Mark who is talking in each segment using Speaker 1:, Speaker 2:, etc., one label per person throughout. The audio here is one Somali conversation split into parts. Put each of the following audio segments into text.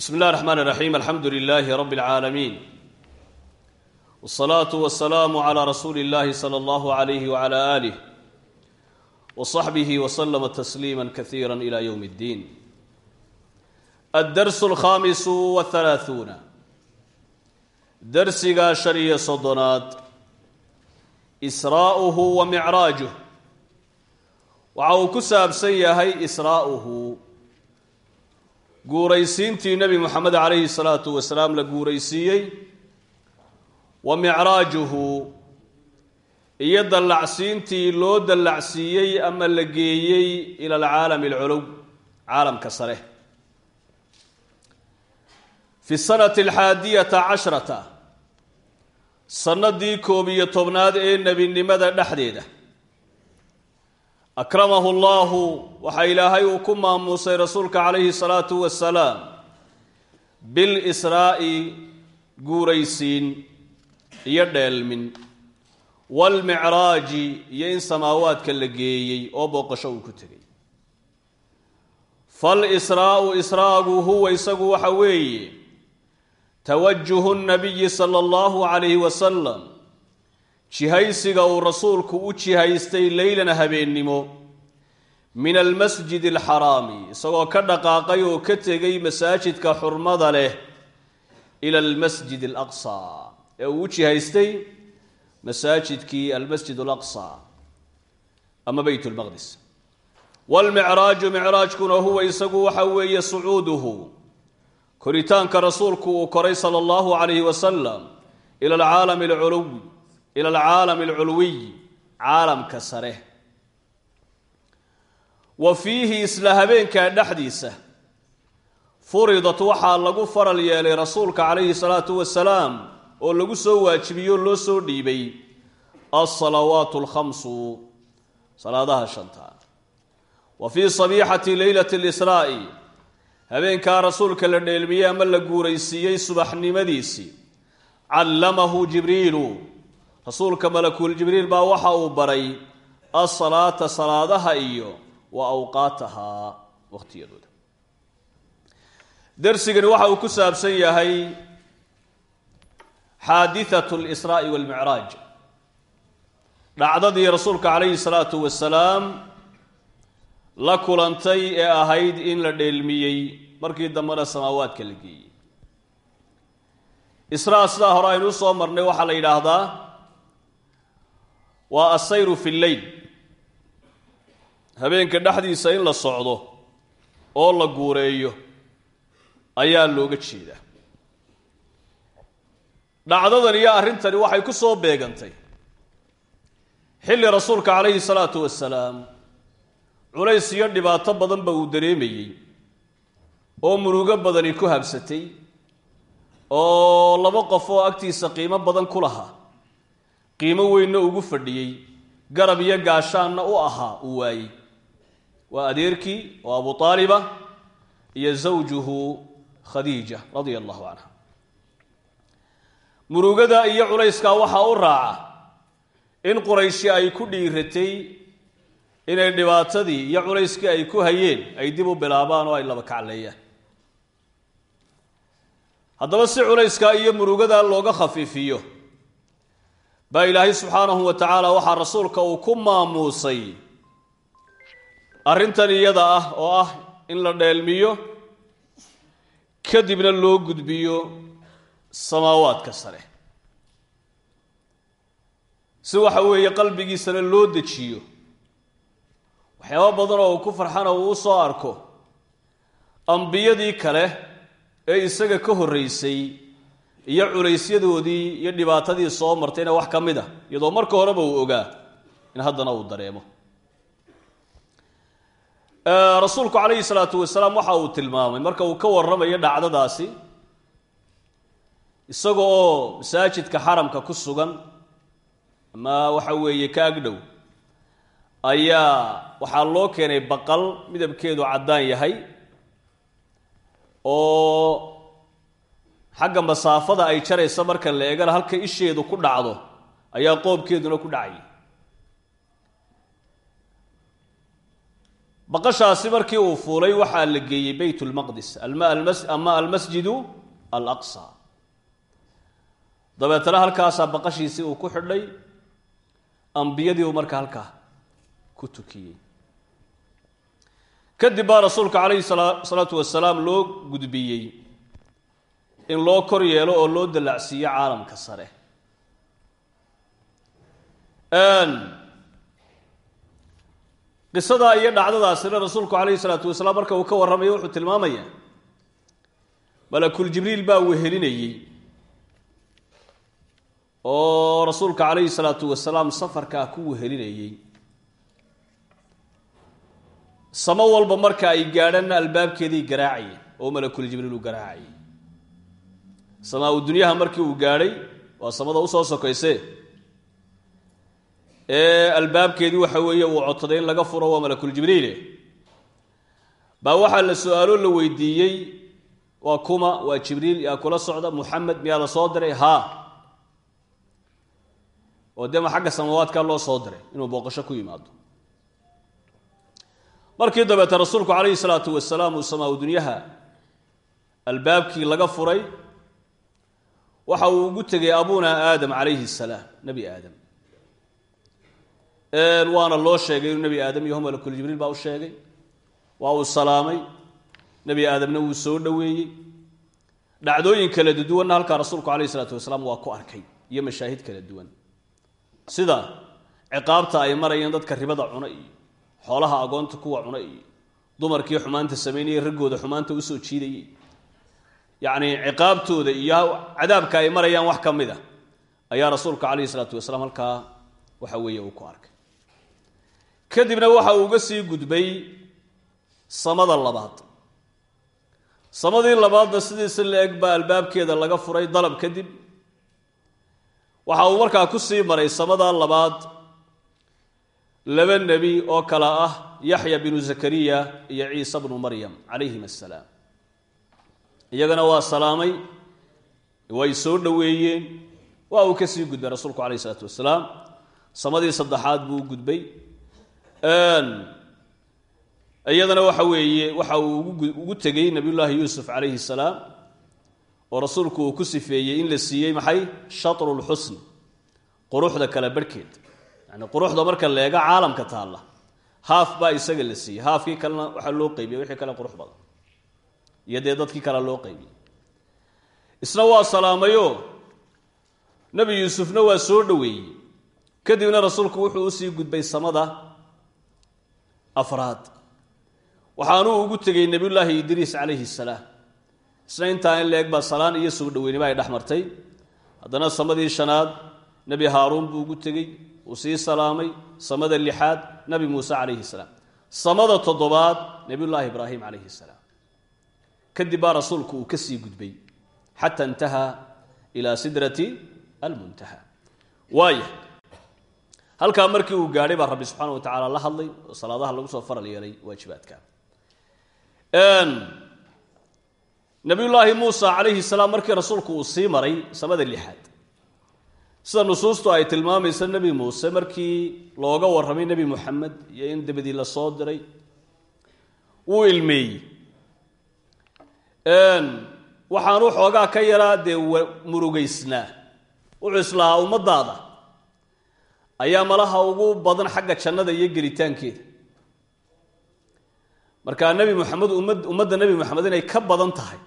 Speaker 1: bsmi اllah الرحman الرaxيim alxamdu لlh rb العaalamiin والصlaaة والسlاam عlى rasuuli اllahi slى اllah عlyh وعlى آlih وصaxbih وslma تsliima kaثيirا إlى yوم الdin aلdars الkhaamis والثaلaaثuuna darsiga shan iyo soddonaad israa'uhu wa micraajuh waxa uu ku saabsan yahay israa'uhu guuraysiintii nebi moxamed calayhi salaatu wasalaam la guuraysiiyey wa micraajuhu iyo dallacsiintii loo dallacsiiyey ama la geeyey ila alcaalami alculuw caalamka sare. Fi sanati alxaadiyata cashrata sannadii koob iyo tobnaad ee nebinimada dhexdeeda akramahu allahu waxaa ilaahay uu ku maamuusay rasuulka calayhi salaatu wasalaam bilisraa'i guuraysiin iyo dheelmin. Waalmicraaji iyo in samaawaadka la geeyey oo booqasho uu ku tegay falisraa'u israagu huwa isagu waxa weeye tawajuhu nabiyi sala allahu calayhi wasalam jihaysiga uu rasuulku u jihaystay leylan habeennimo. Min almasjid alxaraami isagoo ka dhaqaaqay oo ka tegay masaajidka xurmada leh ila almasjid alaqsa ee uu u jihaystay masaajidkii almasjid alaqsa ama beyt lmaqdis waalmicraaju micraajkuna huwa isagu waxa weeye sucuuduhu. Koritaanka rasuulku uu koray sala allahu calayhi wasalam ila alcaalami alculuwi ila alcaalami alculwiy caalamka sare wa fiihi isla habeenkaa dhexdiisa furidat waxaa lagu faral yeelay rasuulka calayhi salaatu wasalaam oo lagu soo waajibiyo loo soo dhiibay alsalawaatu alkhamsu salaadaha shanta wa fii sabiixati leylati lisraa'i habeenkaa rasuulka la dheelmiyey ama la guuraysiiyey subaxnimadiisii callamahu jibriilu rasuulka malakuul jibriil baa waxa uu baray asalaata salaadaha iyo wa awqaatahaa waqhtiyadooda. Darsigani waxa uu ku saabsan yahay xaadithatu lisraa'i walmicraaj dhacdadii rasuulka calayhi salaatu wasalaam la kulantay ee ahayd in la dheelmiyey markii dambena samaawaadka la geeyey. Israa sidaa hore aynu u soo marnay waxaa la yidhaahdaa waa asayru fi lleyl habeenka dhexdiisa in la socdo oo la guureeyo ayaa looga jeedaa. Dhacdadan iyo arrintani waxay ku soo beegantay. Xilli rasuulka calayhi salaatu wasalaam culays iyo dhibaato badanba uu dareemayey oo murugo badani ku habsatay oo laba qof oo agtiisa qiimo badan ku lahaa qiimo weynna ugu fadhiyey garab iyo gaashaanna u ahaa uu waayey. Waa adeerkii oo abu aaliba iyo zawjuhu khadiija radia allahu canha murugada iyo culayskaa waxaa u raaca in qurayshi ay ku dhiiratay inay dhibaatadii iyo culayskii ay ku hayeen ay dib u bilaabaan oo ay laba kacleeyaan. Haddaba si culayskaa iyo murugadaa looga khafiifiyo baa ilaahay subxaanahu wa tacaala waxaa rasuulka uu ku maamuusay arrintan iyada ah oo ah in la dheelmiyo kadibna loo gudbiyo samaawaadka sare. Si waxa weeye qalbigiisana loo dejiyo. Waxyaaba badan oo uu ku farxana uu u soo arko ambiyadii kale ee isaga ka horreysay iyo culaysyadoodii iyo dhibaatadii soo martayna wax ka mid a iyadoo marka horeba uu ogaa in haddana uu dareemo. Rasuulku calayhi salaatu wasalaam waxa uu tilmaamay marka uu ka warramayo dhacdadaasi isaga oo masaajidka xaramka ku sugan ama waxa weeye ka agdhow ayaa waxaa loo keenay baqal midabkeedu caddaan yahay oo xagga masaafada ay jaraysa marka la eegana halka isheedu ku dhacdo ayaa qoobkeeduna ku dhacayay baqashaasi markii uu fuulay waxaa la geeyey beyt lmaqdis ama almasjidu alaqsa. Dabeetana halkaasaa baqashiisii uu ku xidhay ambiyadii uu markaa halkaa ku tukiyey. Kadib baa rasuulka calayhi salaatu wasalaam loo gudbiyey in loo kor yeelo oo loo dallacsiiyo caalamka sare. Qisadaa iyo dhacdadaasina rasuulku calayhi salaatu wasalaam marka uu ka warramayo wuxuu tilmaamaya malakul jibriil baa wehelinayey oo rasuulka calayhi salaatu wasalaam safarkaa ku wehelinayey. Samo walba marka ay gaadhanna albaabkeeday garaacayeen oo malakul jibriil uu garaacayay samaa u dunyaha markii uu gaadhay waa samada u soo sokayse ee albaabkeedii waxa weeye uu codsaday in laga furo waa malakul jibriile baa waxaa la su'aalo la weydiiyey waa kuma waa jibriil yaa kula socda muxamed miyaa la soo diray? Haa oo dee ma xagga samawaadkaa loo soo diray inuu booqasho ku yimaado. Markii dabeete rasuulku calayhi salaatu wasalaam uu samaa dunyaha albaabkii laga furay waxa uu ugu tegay abuna aadam calayhi salaam nebi aadam. Waana loo sheegay inuu nebi aadam yaho malakul jibriil baa u sheegay. Waa uu salaamay. Nebi aadamna wuu soo dhoweeyey. Dhacdooyin kala duwanna halkaa rasuulku calayhi salaatu wasalaam waa ku arkay iyo mashaahid kala duwan. Sida ciqaabta ay marayeen dadka ribada cuna iyo xoolaha agoonta kuwa cuna iyo dumarkii xumaanta samaynayay raggooda xumaanta u soo jiidayay yacnii ciqaabtooda iyo cadaabka ay marayaan wax ka mid a ayaa rasuulka calayhi salaatu wasalaam halkaa waxa weeye uu ku arkay. Kadibna waxa uu uga sii gudbay samada labaad. Samadii labaadna sidiisi la eg baa albaabkeeda laga furay dalab kadib. Waxa uu markaa ku sii maray samada labaad laba nebi oo kale ah yaxya binu zakariya iyo ciise bnu maryam calayhim assalaam iyagana waa salaamay way soo dhoweeyeen waa uu ka sii gudbay rasuulku calayh isalaatu wasalaam. Samadii saddexaad buu gudbay. Iyadana waxa weeye waxa uu ugu tegey nabiyullaahi yuusuf calayhi salaam oo rasuulku uu ku sifeeyey in la siiyey maxay? Shatru lxusn quruxda kala barhkeed yani quruxda marka leega caalamka taalla. Haaf baa isaga la siiyey haafkii kalena waxaa loo qeybiyey wixii kale qurux badan iyo dadkii kale loo qeybiyey isna waa salaamayo. Nebi yuusufna waa soo dhoweeyey. Kadibna rasuulku wuxuu u sii gudbay samada afraad. Waxaanuu ugu tegey nebiyullaahi idriis calayhi salaam. Isna intaa in la-eg baa salaan iyo soo dhoweynima ay dhex martay. Haddana samadii shanaad nebi haaruun buu ugu tegey. Uu sii salaamay samada lixaad nebi muuse calayhi salaam. Samada toddobaad nebiyullaahi ibraahim calayhi salaam kadib baa rasuulku uu ka sii gudbay xata intahaa ilaa sidrati almuntaha. Waaya halkaa markii uu gaadhay baa rabbi subxaana wa tacaala la hadlay oo salaadaha lagu soo faral yeelay waajibaadka. Nabiyullaahi muusa calayhi salaam markii rasuulku uu sii maray samada lixaad sida nusuustu ay tilmaamaysa nebi muuse markii looga warramay nebi moxamed iyo in dabadii la soo diray wuu ilmeeyey waxaanu xoogaa ka yaraa dee murugaysnaa. Islahaa ummadaada ayaa malaha ugu badan xagga jannada iyo gelitaankeeda. Markaa nebi moxamed ummad ummadda nebi moxamed inay ka badan tahay.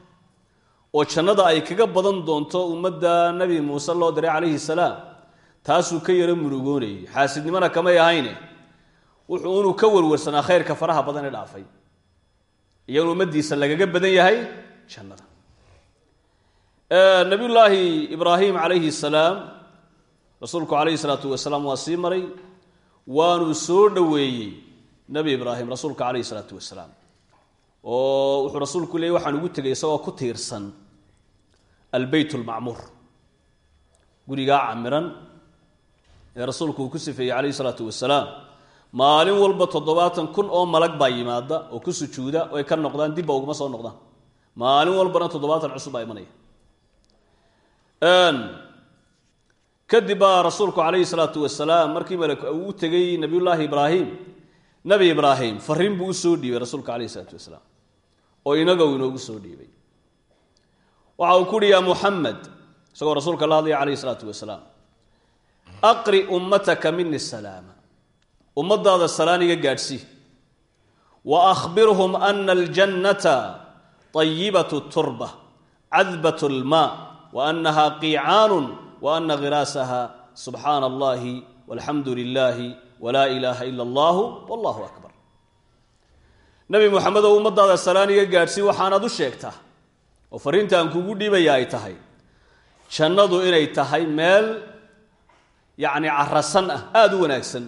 Speaker 1: Oo jannada ay kaga badan doonto ummadda nebi muuse loo diray calayhi salaam taasuu ka yaro murugoonayay. Xaasidnimona kamay ahayne. Wuxuu inuu ka warwarsanaa khayrka faraha badan ee dhaafay. Iyo in ummaddiisa lagaga badan yahay jannada. Nabiyullaahi ibraahim calayhi salaam rasuulku calayhi salaatu wasalaam waa sii maray waanuu soo dhoweeyey nebi ibraahim rasuulka calayhi salaatu wasalaam oo wuxuu rasuulku leeyay waxaan ugu tegay isagoo ku tiirsan albeyt lmacmuur gurigaa camiran ee rasuulku uu ku sifeeyey calayhi salaatu wasalaam maalin walba toddobaatan kun oo malag baa yimaada oo ku sujuuda oo ay ka noqdaan dibba uguma soo noqdaan maalin walbana toddobaatan cusub baa imanaya. Kadib baa rasuulku calayhi salaatu wasalaam markii malek uu u tegey nabiyullaahi ibraahim nebi ibraahim fariin buu u soo dhiibay rasuulka calayhi isalaatu wasalaam oo inaga uu inoogu soo dhiibay. Waxa uu ku uhi yaa muxamed isagoo rasuulka la hadlaya calayhi isalaatu wasalaam aqri ummataka mini salaama. Ummadaada salaan iga gaadhsii wa akhbirhum ana aljannata طayibatu turba cadbat lmaa wa anaha qiicaanun wa ana khiraasaha subxaana allahi walxamdu lilahi walaa ilaaha ila allahu wallahu akbar nebi moxamed oo ummadaada salaan iga gaadhsii waxaanaad u sheegtaa oo fariinta aan kugu dhiibaya ay tahay jannadu inay tahay meel yacni carasan ah aada u wanaagsan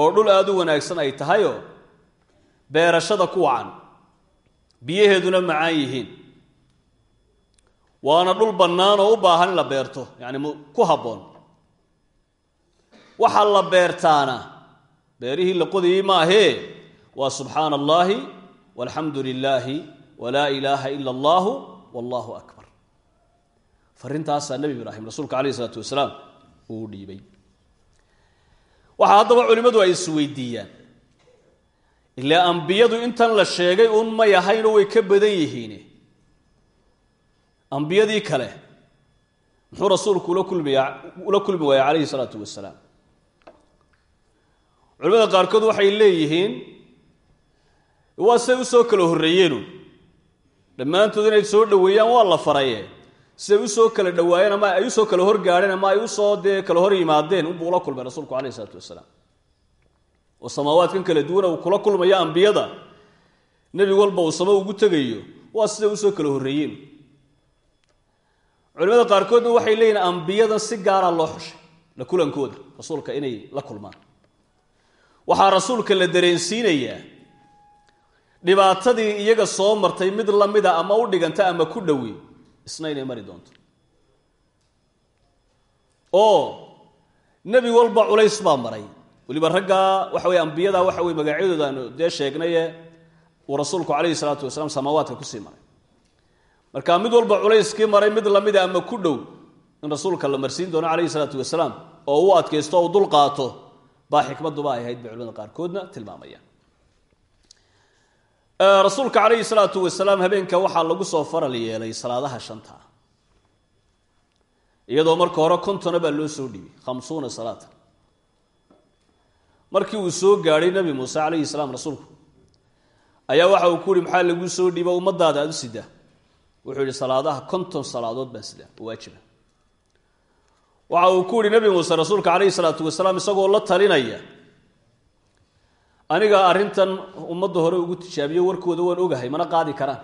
Speaker 1: oo dhul aada u wanaagsan ay tahayoo beerashada ku wacan biyaheeduna macaan yihiin. Waana dhul bannaan oo u baahan in la beerto yacni ku habboon. Waxaa la beertaana beerihii la qodayey maahee waa subxaana allaahi walxamdu lilaahi walaa ilaaha ila allahu wallahu akbar. Farintaasaa nebi ibraahim rasuulka calayh isalaatu wasalaam uu dhiibay. Waxaa haddaba culimmadu ay isweydiiyaan ilaa ambiyadu intan la sheegay uun may ahaynoo way ka badan yihiin ambiyadii kale muxuu rasuulku ula kulmaya ula kulmi waaya calayhi salaatu wasalaam culimada qaarkood waxay leeyihiin waa siday u soo kala horreeyeenu dhammaantood inay soo dhoweeyaan waa la faraye. Siday u soo kala dhawaayeen ama ay u soo kala horgaadheen ama ay u soo dee kala hor yimaadeen unbuu ula kulmay rasuulku calayh isalaatu wasalaam oo samaawaadkan kala duwana uu kula kulmayo ambiyada nebi walba uu samo ugu tegayo waa siday u soo kala horreeyeen. Culimada qaarkoodna waxay leeyihiin ambiyadan si gaara loo xushay la kulankooda rasuulka inay la kulmaan. Waxaa rasuulka la dareensiinayaa dhibaatadii iyaga soo martay mid lamida ama u dhiganta ama ku dhowi isna inay mari doonto. Oo nebi walba culays baa maray weliba raggaa waxa weye ambiyada waxa weye magacyadooda aanu sheegnaye uu rasuulku calayhi salaatu wasalaam samaawaadka ku sii maray. Marka mid walba culayskii maray mid lamida ama ku dhow in rasuulka la marsiin doono calayhi salaatu wasalaam oo u adkaysto o dul qaato baa xikmaduba ay ahayd bay culimada qaarkoodna tilmaamayaan. Rasuulka calayhi salaatu wasalaam habeenka waxaa lagu soo faral yeelay salaadaha shanta. Iyadoo marka hore kontona baa loo soo dhibay khamsuuna salaata markii uu soo gaadhay nebi muuse calayhi salaam rasuulku ayaa waxa uu ku yihi maxaa lagu soo dhiiba ummadaada aada u sidaa wuxuu yihi salaadaha konton salaadood baan sidaa waajiba. Waxa uu ku yihi nebi muuse rasuulka calayhi salaatu wasalaam isagoo la talinaya aniga arrintan ummadda hore ugu tijaabiyo warkooda waan ogahay mana qaadi karaan.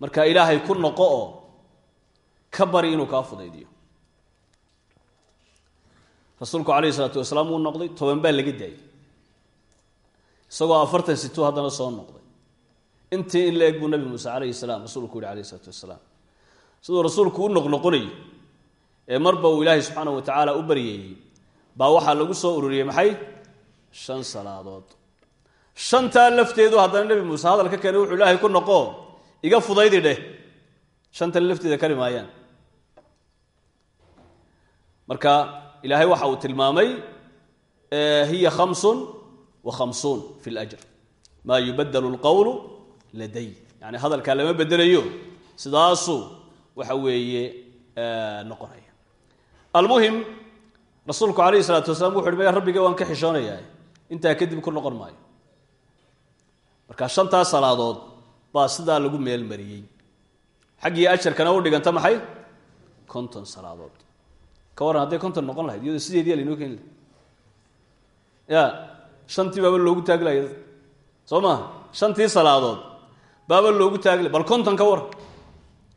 Speaker 1: Marka ilaahay ku noqo oo ka bari inuu kaa fudaydiyo rasuulku calayhi salaatu wasalaam wuu noqday toban baa laga daayay. Isagoo afartan situu haddana soo noqday. Intii in la eg buu nebi muuse calayhi salaam rasuulku yihi calayhi salaatu wasalaam. Siduu rasuulku u noqnoqonayo ee marba uu ilaahay subxaanahu wa tacaala u baryeeyey baa waxaa lagu soo ururiyey maxay? Shan salaadood. Shantaa lafteedu haddana nebi muuse hadal ka keenay wuxuu ilaahay ku noqo iga fudaydi dheh shantan lafteeda kari maayaan marka ilaahay waxa uu tilmaamay hiya khamsun wa khamsuun fi ljr maa yubadelu lqowlu laday. Yani hadalkaa lama bedelayo sidaasuu waxa weeye noqonaya. Almuhim rasuulku calayhi salaatu wasalaam wuxu uhi maya rabbiga waan ka xishoonayaa. Intaa kadib ku noqon maayo. Marka shantaa salaadood baa sidaa lagu meel mariyey. Xaggii ajarkana u dhiganta maxay? Konton salaadood ka warran hadday konton noqon lahayd iyadoo sideediyaa lainoo keeni lahay ya shantii baaba loogu taaglaya soo maha shantii salaadood baaba loogu taaglay bal konton ka war.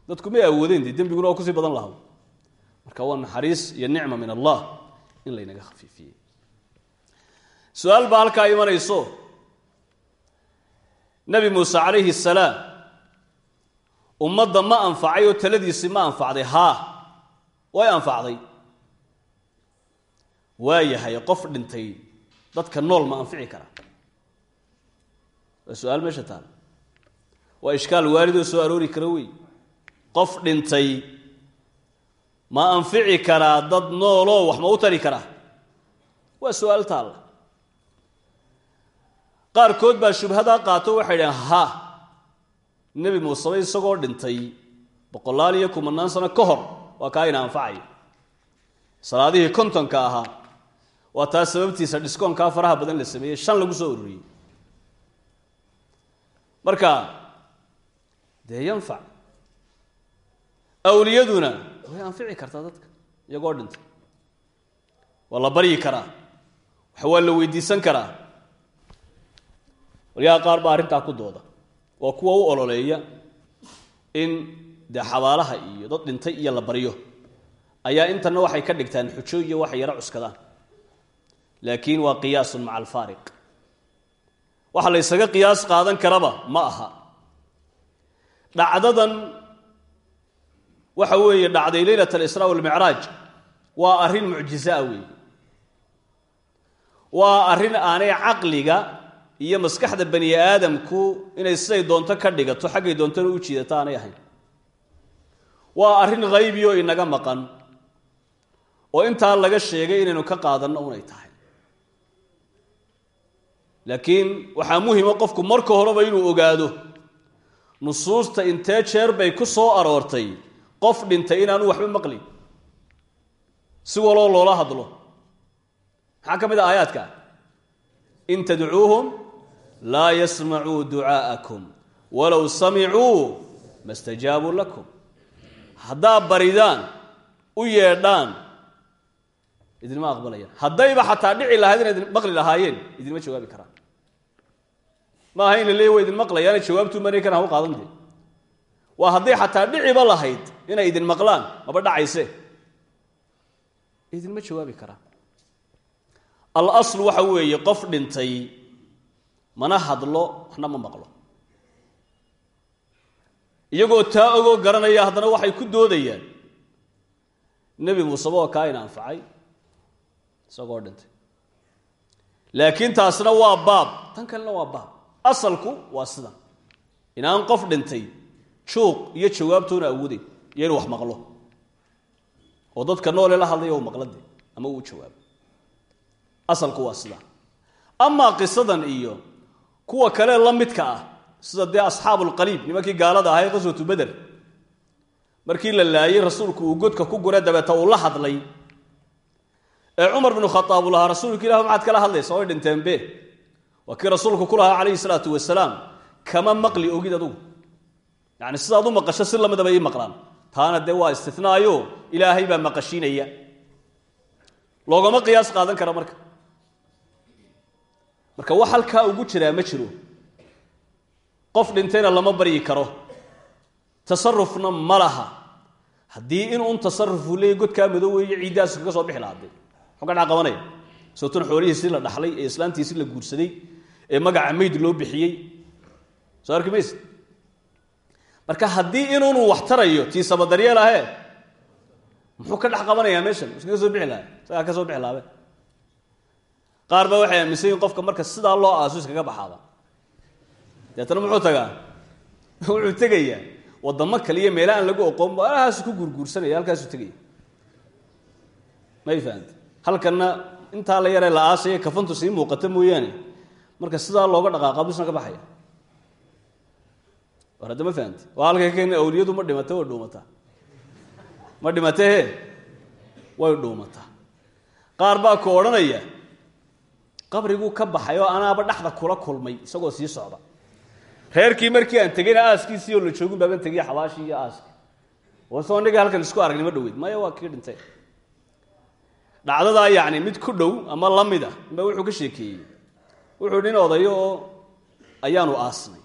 Speaker 1: Dadku may awoodeen dee dembiguna oo ku sii badan lahaa marka waa naxariis iyo nicma min allah in laynaga khafiifiyey. Su'aal baa halkaa imanayso. Nebi muuse calayhi salaam ummadda ma anfacay oo taladiisii ma anfacday. Haa way anfacday waa yahay qof dhintay dadka nool ma anfici karaa waa su'aal meesha taal. Waa ishkaal waalidoo soo aroori kara wey. Qof dhintay ma anfici karaa dad nooloo wax ma u tari karaa waa su'aal taalla qaarkood baa shubhadaa qaato waxay dhaheen ha nebi muusebe isagoo dhintay boqolaal iyo kumanaan sano ka hor waa kaa ina anfacaya salaadihii kontonka ahaa waa taa sababtiisa dhiskoonkaa faraha badan la sameeyey shan lagu soo ururiyey. Marka dee yanfac. Awliyaduna way anfici kartaa dadka iyagoo dhintay waa la baryi karaa wax waa la weydiisan karaa. Walyaha qaar baa arrintaa ku dooda. Waa kuwa u ololeeya in dee xabaalaha iyo dad dhintay iyo la baryo. Ayaa intana waxay ka dhigtaan xujo iyo waxay yaro cuskadaan laakiin waa qiyaasun maca alfaariq. Waxa la ysaga qiyaas qaadan karaba ma aha. Dhacdadan waxa weeye dhacday leylat alisraa walmicraaj waa arrin mucjizaa weeye. Waa arrin aanay caqliga iyo maskaxda bani aadamku inay siday doonto ka dhigato xaggay doontona u jiidato aanay ahayn. Waa arrin haybi oo inaga maqan oo intaa laga sheegay inaynu ka qaadanno unay tahay laakiin waxaa muhima qofku marka horeba inuu ogaado nusuusta intee jeer bay ku soo aroortay qof dhintay inaanu waxba maqlin si waloo loola hadlo. Maxaa ka mid ah aayaadka? In tadcuuhum laa yasmacuu ducaa'akum walow samicuu ma stajaabuu lakum. Haddaad baridaan u yeedhaan idinma aqbalayaan haddayba xataa dhici lahayd inay idin maqli lahaayeen idinma jawaabi karaan ma aha in la leey wa idin maqlayaana jawaabtuu mari kan ha u qaadantee waa hadday xataa dhiciba lahayd inay idin maqlaan maba dhacayse. Idinma jawaabi karaan alasl waxa weeye qof dhintay mana hadlo waxna ma maqlo. Iyagoo taa ogoo garanaya haddana waxay ku doodayaan nebi muuseba oo kaa ina anfacay isagoo laakiin taasna waa baab. Tan kalena waa baab asalku waa sidan. Inaan qof dhintay juuq iyo jawaabtoona awooday iyo inu wax maqlo. Oo dadka noole la hadlaya u maqlade ama uu jawaabo asalku waa sidaa amaa qisadan iyo kuwa kale la midka ah sida dee asxaabulqaliib nimankii gaalada ahay qaswatu beder markii la laayey rasuulku uu godka ku gure dabeeta uu la hadlay. Ee cumar binu khaaab uu lahaa rasuulka ilah maxaad kala hadlaysa way dhinteenbe waa kii rasuulku ku lahaa calayhi salaatu wasalaam kama maqli ogid adugu? Yani sidaad u maqasho si lamidaba ii maqlaan. Taana dee waa istinaayo ilaahay baa maqashiinaya loogama qiyaas qaadan kara marka. Marka wax halkaa ugu jiraa ma jiro. Qof dhintayna lama baryi karo. Tasarufna ma laha. Haddii in un tasarufuu leeyay godkaa madooweeye ciiddaas kaga soo bixi lahade muxuu ka dhaqabanaya sababtuna xoolihiisii la dhaxlay ee islaantiisii la guursaday ee magaca mayd loo bixiyey. Soo arki mayse marka haddii inuunu wax tarayo tiisaba daryeel ahee muxuu ka dhex meeshan? Iskaga soo bixi laha ka soo bixi lahabe qaar baa waxay qofka marka sidaa loo aaso iskaga baxaaba. Deetana muxuu tagaa? Wuxuu tegayaa. Wadamo kale iyo meela aan lagu oqoon alahaasu ku guurguursanaya halkaasuu tegaya may fahamte halkanna intaa la yaree la aasaya kafantu sii muuqata mooyaane marka sidaa looga dhaqaaqa busna ka baxaya. War hadda ma keena awliyadu ma dhimata way dhuumataa ma dhimata he? Way dhuumataa qaar ku odhanaya qabriguu ka baxay anaaba dhexda kula kulmay isagoo sii socda. Reerkii markii aan tegayna aaskiisii oo la joogin baaban tegiya xabaashii iyo aaski wasoo niga halkan isku aragnimo dhaweyd maya waa kii dhintay. Dhacdadaa yacni mid ku dhow ama la mid ah inba wuxuu ka sheekeeyey wuxuu nin odayo ayaanu aasnay.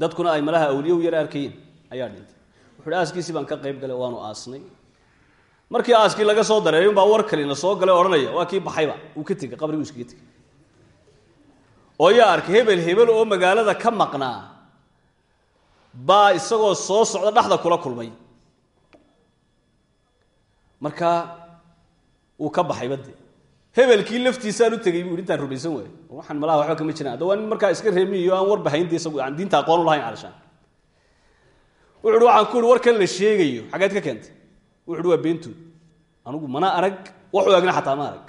Speaker 1: Dadkuna ay malaha awliye yar arkayeen ayaa dhintay. Wuxuuhi aaskiisii baan ka qayb galay waanu aasnay. Markii aaskii laga soo dareeray unbaa war kalina soo galay odhanaya waa kii baxayba uu ka tegey qabriguu iskaga tegey oo yaa arkay hebel hebel oo magaalada ka maqnaa baa isagoo soo socda dhexda kula kulmay. Marka uu ka baxay bade hebelkii laftiisaan u tegey buu intaan rumaysan waayo waxaan malaha waxba kama jiraan hadda waa markaa iska reemiyo aan war bahaynta isagu aan diinta aqoon u lahayn calashaan wuxu uhi waxaan ku warkan la sheegayo. Xaggeed ka keentay. Wuxu waa beentood anugu mana arag. Wax u egna xataa ma arag.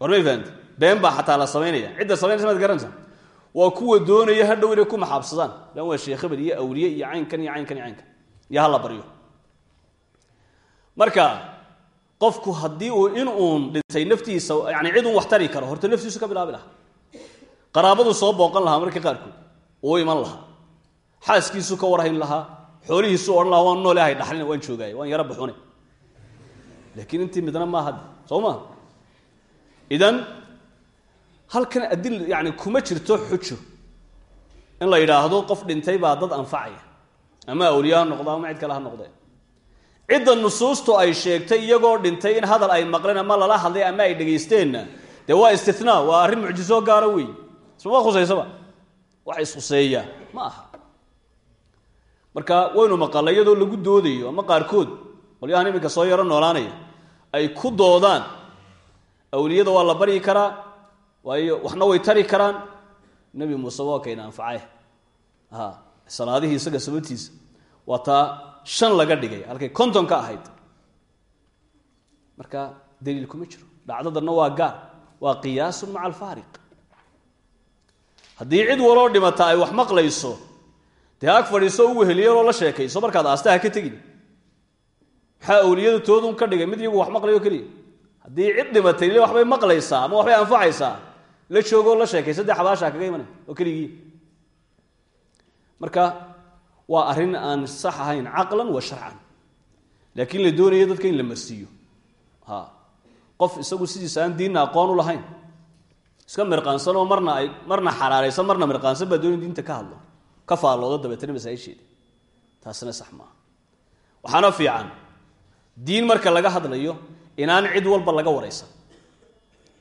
Speaker 1: War may fahamte been baa xataa la samaynaya cidda samaynaysa maad garanaysa waa kuwa doonaya hadhow inay ku maxaabsadaan. Lan waa sheekh hebel iyo awliye iyo caynkan iyo caynkan iyo caynkan. Iyo hala baryo. Marka qofku haddii uu in uun dhintay naftiisa yani cid un wax tari karo horta naftiisu ka bilaabi lahaa. Qaraabadu soo booqan lahaa marka qaarkood uu iman lahaa. Xaaskiisu ka warhayn lahaa xoolihiisu odhan lahaa waan noole ahay dhaxlina waan joogaay waan yaro baxune laakiin intii midna maa hadda soo maa idan halkan adil yani kuma jirto xujo. In la yidhaahdo qof dhintay baa dad anfacaya. Ama awliya ha ama cid kale ha noqdee cidda nusuustu ay sheegtay iyagoo dhintay in hadal ay maqleen ama lala hadlay ama ay dhegaysteenna dee waa istinaa waa arrin mucjisoo gaara wey ismama khusaysaba? Wax ishuseeya ma aha. Marka waynu maqalla iyadoo lagu doodayo ama qaarkood qolyahan iminka soo yaro noolaanaya ay ku doodaan awliyada waa la baryi karaa waayo waxna way tari karaan. Nebi muuse waa kayna anfacay. Ha salaadihii isaga sababtiisa waa taa shan laga dhigay halkay konton ahayd. Marka daliil kuma jiro. Dhacdadanna waa gaar waa qiyaasun maca alfaariq. Haddii cid waloo dhimata ay wax maqlayso dee ag fadhiiso u weheliyaroo la sheekayso markaad aastaha ka tegin. Maxaa awliyadu toodun ka dhigay mid iyagu wax maqlayo keliya. Haddii cid dhimatay ile waxbay maqlaysaa ama waxbay anfacaysaa la joogoo la sheekaysa dee xabaashaa kaga imanay oo keligii. Marka waa arrin aan sax ahayn caqlan wa sharcan. Laakiin la doonayo dadka in la marsiiyo. Ha. Qof isagu sidiisa aan diinna aqoon u lahayn. Iska mirqaansanoo marna ay marna xalaalaysan marna mirqaansan baa doonay diinta ka hadlo. Ka faalloodo dabeetana masaa-isheeda. Taasina sax maaha waxaana fiican diin marka laga hadlayo inaan cid walba laga waraysan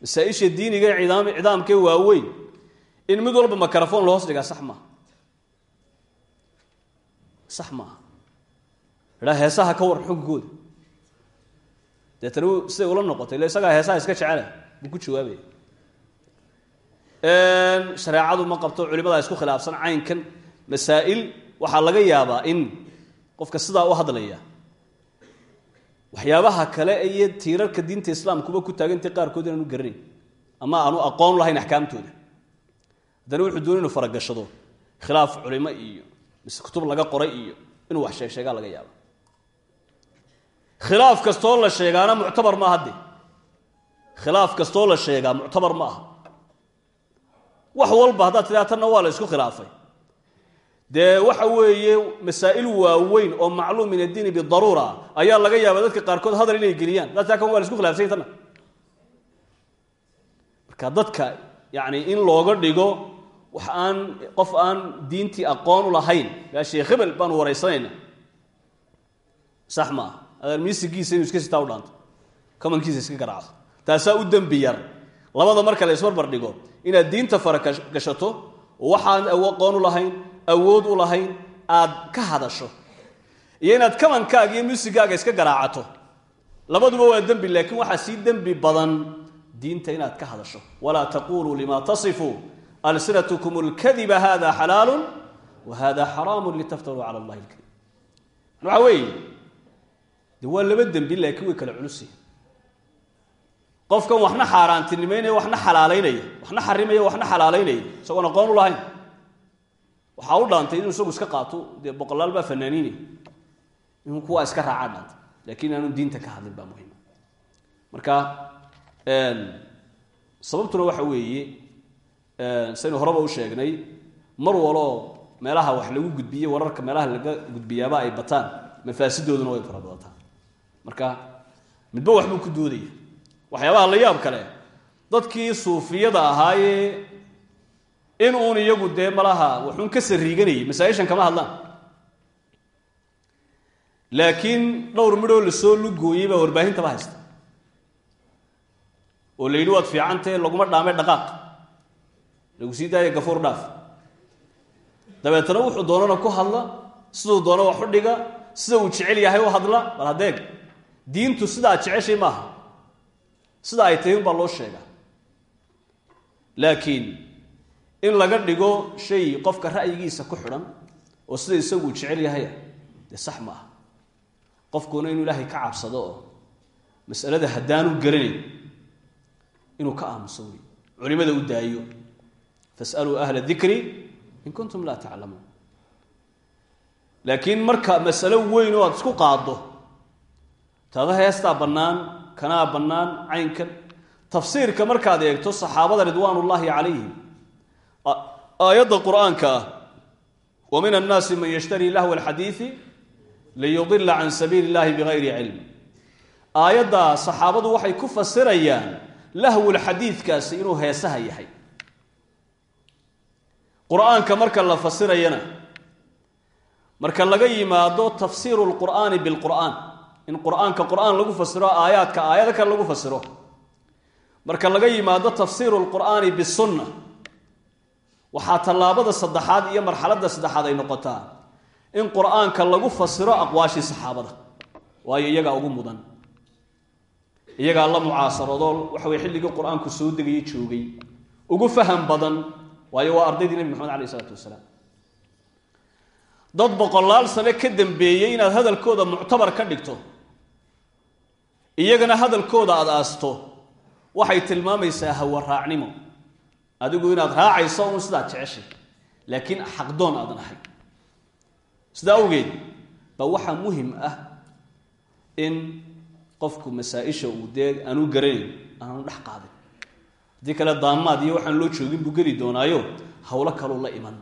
Speaker 1: masaa-isha diiniga ee cidaam cidaamkee waaweyn in mid walba microphone la hoos dhigaa sax sax maaha. Idhaa heesaha ka war xukunkooda deetana siday ula noqotay isagaa heesaha iska jecela buu ku jawaabaya shareecadu ma qabto culimadaa isku khilaafsan caynkan masaa'il waxaa laga yaabaa in qofka sidaa u hadlaya. Waxyaabaha kale iyo tiirarka diinta islaamkuba ku taagantay qaarkood inaanu garanayn ama aanu aqoon lahayn axkaamtooda. Haddana wuxuu doonay inu khilaaf culimo iyo mise kutub laga qoray iyo inuu wax sheeg sheegaa laga yaaba khilaaf kastoo la sheegaana muctabar ma hadde khilaaf kastoo la sheegaa muctabar ma wax walba haddaad tidaa tanna waa la isku khilaafay. Dee waxa weeye masaa'il waaweyn oo macluum min addiini bidaruura ayaa laga yaaba dadka qaarkood hadal inay geliyaan. Tidaa kan waa la isku khilafsany tanna marka dadka yacni in looga dhigo wax qof aan diintii aqoon u lahayn. Yaa sheekh hebel baanu waraysanayna sax ma aha. Adarmiisigiisa inuu iska sitaa u dhaanto kamankiisa iska garaacdo taasaa u dembi labada marka la isbarbar dhigo inaad diinta fara gashato waxaan aqoon u lahayn awood u lahayn aad ka hadasho. Iyo inaad kamankaaga iyo muusigaaga iska garaacato. Labaduba waa dembi laakiin waxaa sii dembi badan diinta inaad ka hadasho. Walaa taquluu lima tasifuu alsinatkum اlkadiba hada xalaalu wa hada xaraamu litaftaruu cala allahi اlkadib waxa weeye de waa laba dembi laakiin way kala culusihin qofkan waxna xaaraantinimeynaya waxna xalaalaynaya waxna xarimaya waxna xalaalaynaya isagoon aqoon u lahayn waxaa u dhaantay inuu isagu iska qaato dee boqolaal baa fanaaniinay inuu kuwaa iska raacaa dhaantay laakiin aanu diinta ka saynu horeba u sheegnay mar waloo meelaha wax lagu gudbiye wararka meelaha laga gudbiyaaba ay bataan mafaasidooduna way fara badataan marka midba waxbuu ku doodaya waxyaabaha la yaab kale dadkii suufiyada ahaayee in uun iyagu dee malaha waxuun ka sariiganayay masaa-ishan kama hadlaan. Laakiin dhowr midhoo la soo lugooyey baa warbaahintaba haysta oo la yidhi waad fiicantae laguma dhaamay dhaqaaq lagu sii daaya gafuur dhaaf. Dabeetana wuxuu doonana ku hadla siduu doono wax u dhiga sida uu jecel yahay u hadla bal hadeeg diintu sidaa jeceshay maaha. Sida ay tahay unbaa loo sheegaa. Laakiin in laga dhigo shay qofka ra'yigiisa ku xidhan oo sida isagu uu jecel yahaya dee sax ma aha qofkuna inuu ilaahay ka cabsado oo masalada haddaanu garanayn inuu ka aamuso wey culimada u daayo fasaluu ahla dikri in kuntum laa taclamuun laakiin marka masalo weyn oo aad isku qaaddo taada heestaa bannaan kanaa bannaan caynkan tafsiirka markaad eegto saxaabada ridwaan ullaahi calayhim aayadda qur'aanka ah wa min annaasi man yashtarii lahwa alxadiidi liyudila can sabiili illahi bigayri cilm aayaddaa waxay ku fasirayaan lahwulxadiidkaasi inuu heesaha yahay qur'aanka marka la fasirayana marka laga yimaado tafsiiru lqur'aani bilqur'aan in qur'aanka qur'aan lagu fasiro aayaadka aayado kale lagu fasiro. Marka laga yimaado tafsiiru lqur'aani bisunna waxaa tallaabada saddexaad iyo marxaladda saddexaad ay noqotaa. In qur'aanka lagu fasiro aqwaashii saxaabada waayo iyagaa ugu mudan. Iyagaa la mucaasaradoo waxa weye xilligii qur'aanku soo degayay joogay. Ugu faham badan waayo waa ardaydii nebi maxamed alayh isalaatu wasalaam. Dad boqolaal sano ka dambeeyey inaad hadalkooda muctabar ka dhigto iyagana hadalkooda aada aasto waxay tilmaamaysaa hawa raacnimo. Adigu inaad raacayso un sidaad jeceshay laakiin xaqdoon aadan ahay sidaa awgeed baa waxaa muhiim ah in qofku masaa-isha uu dee aanu garanayn aanu dhex qaadin haddii kale daamaad iyo waxaan loo joogin buu geli doonaayo hawlo kaluu la iman.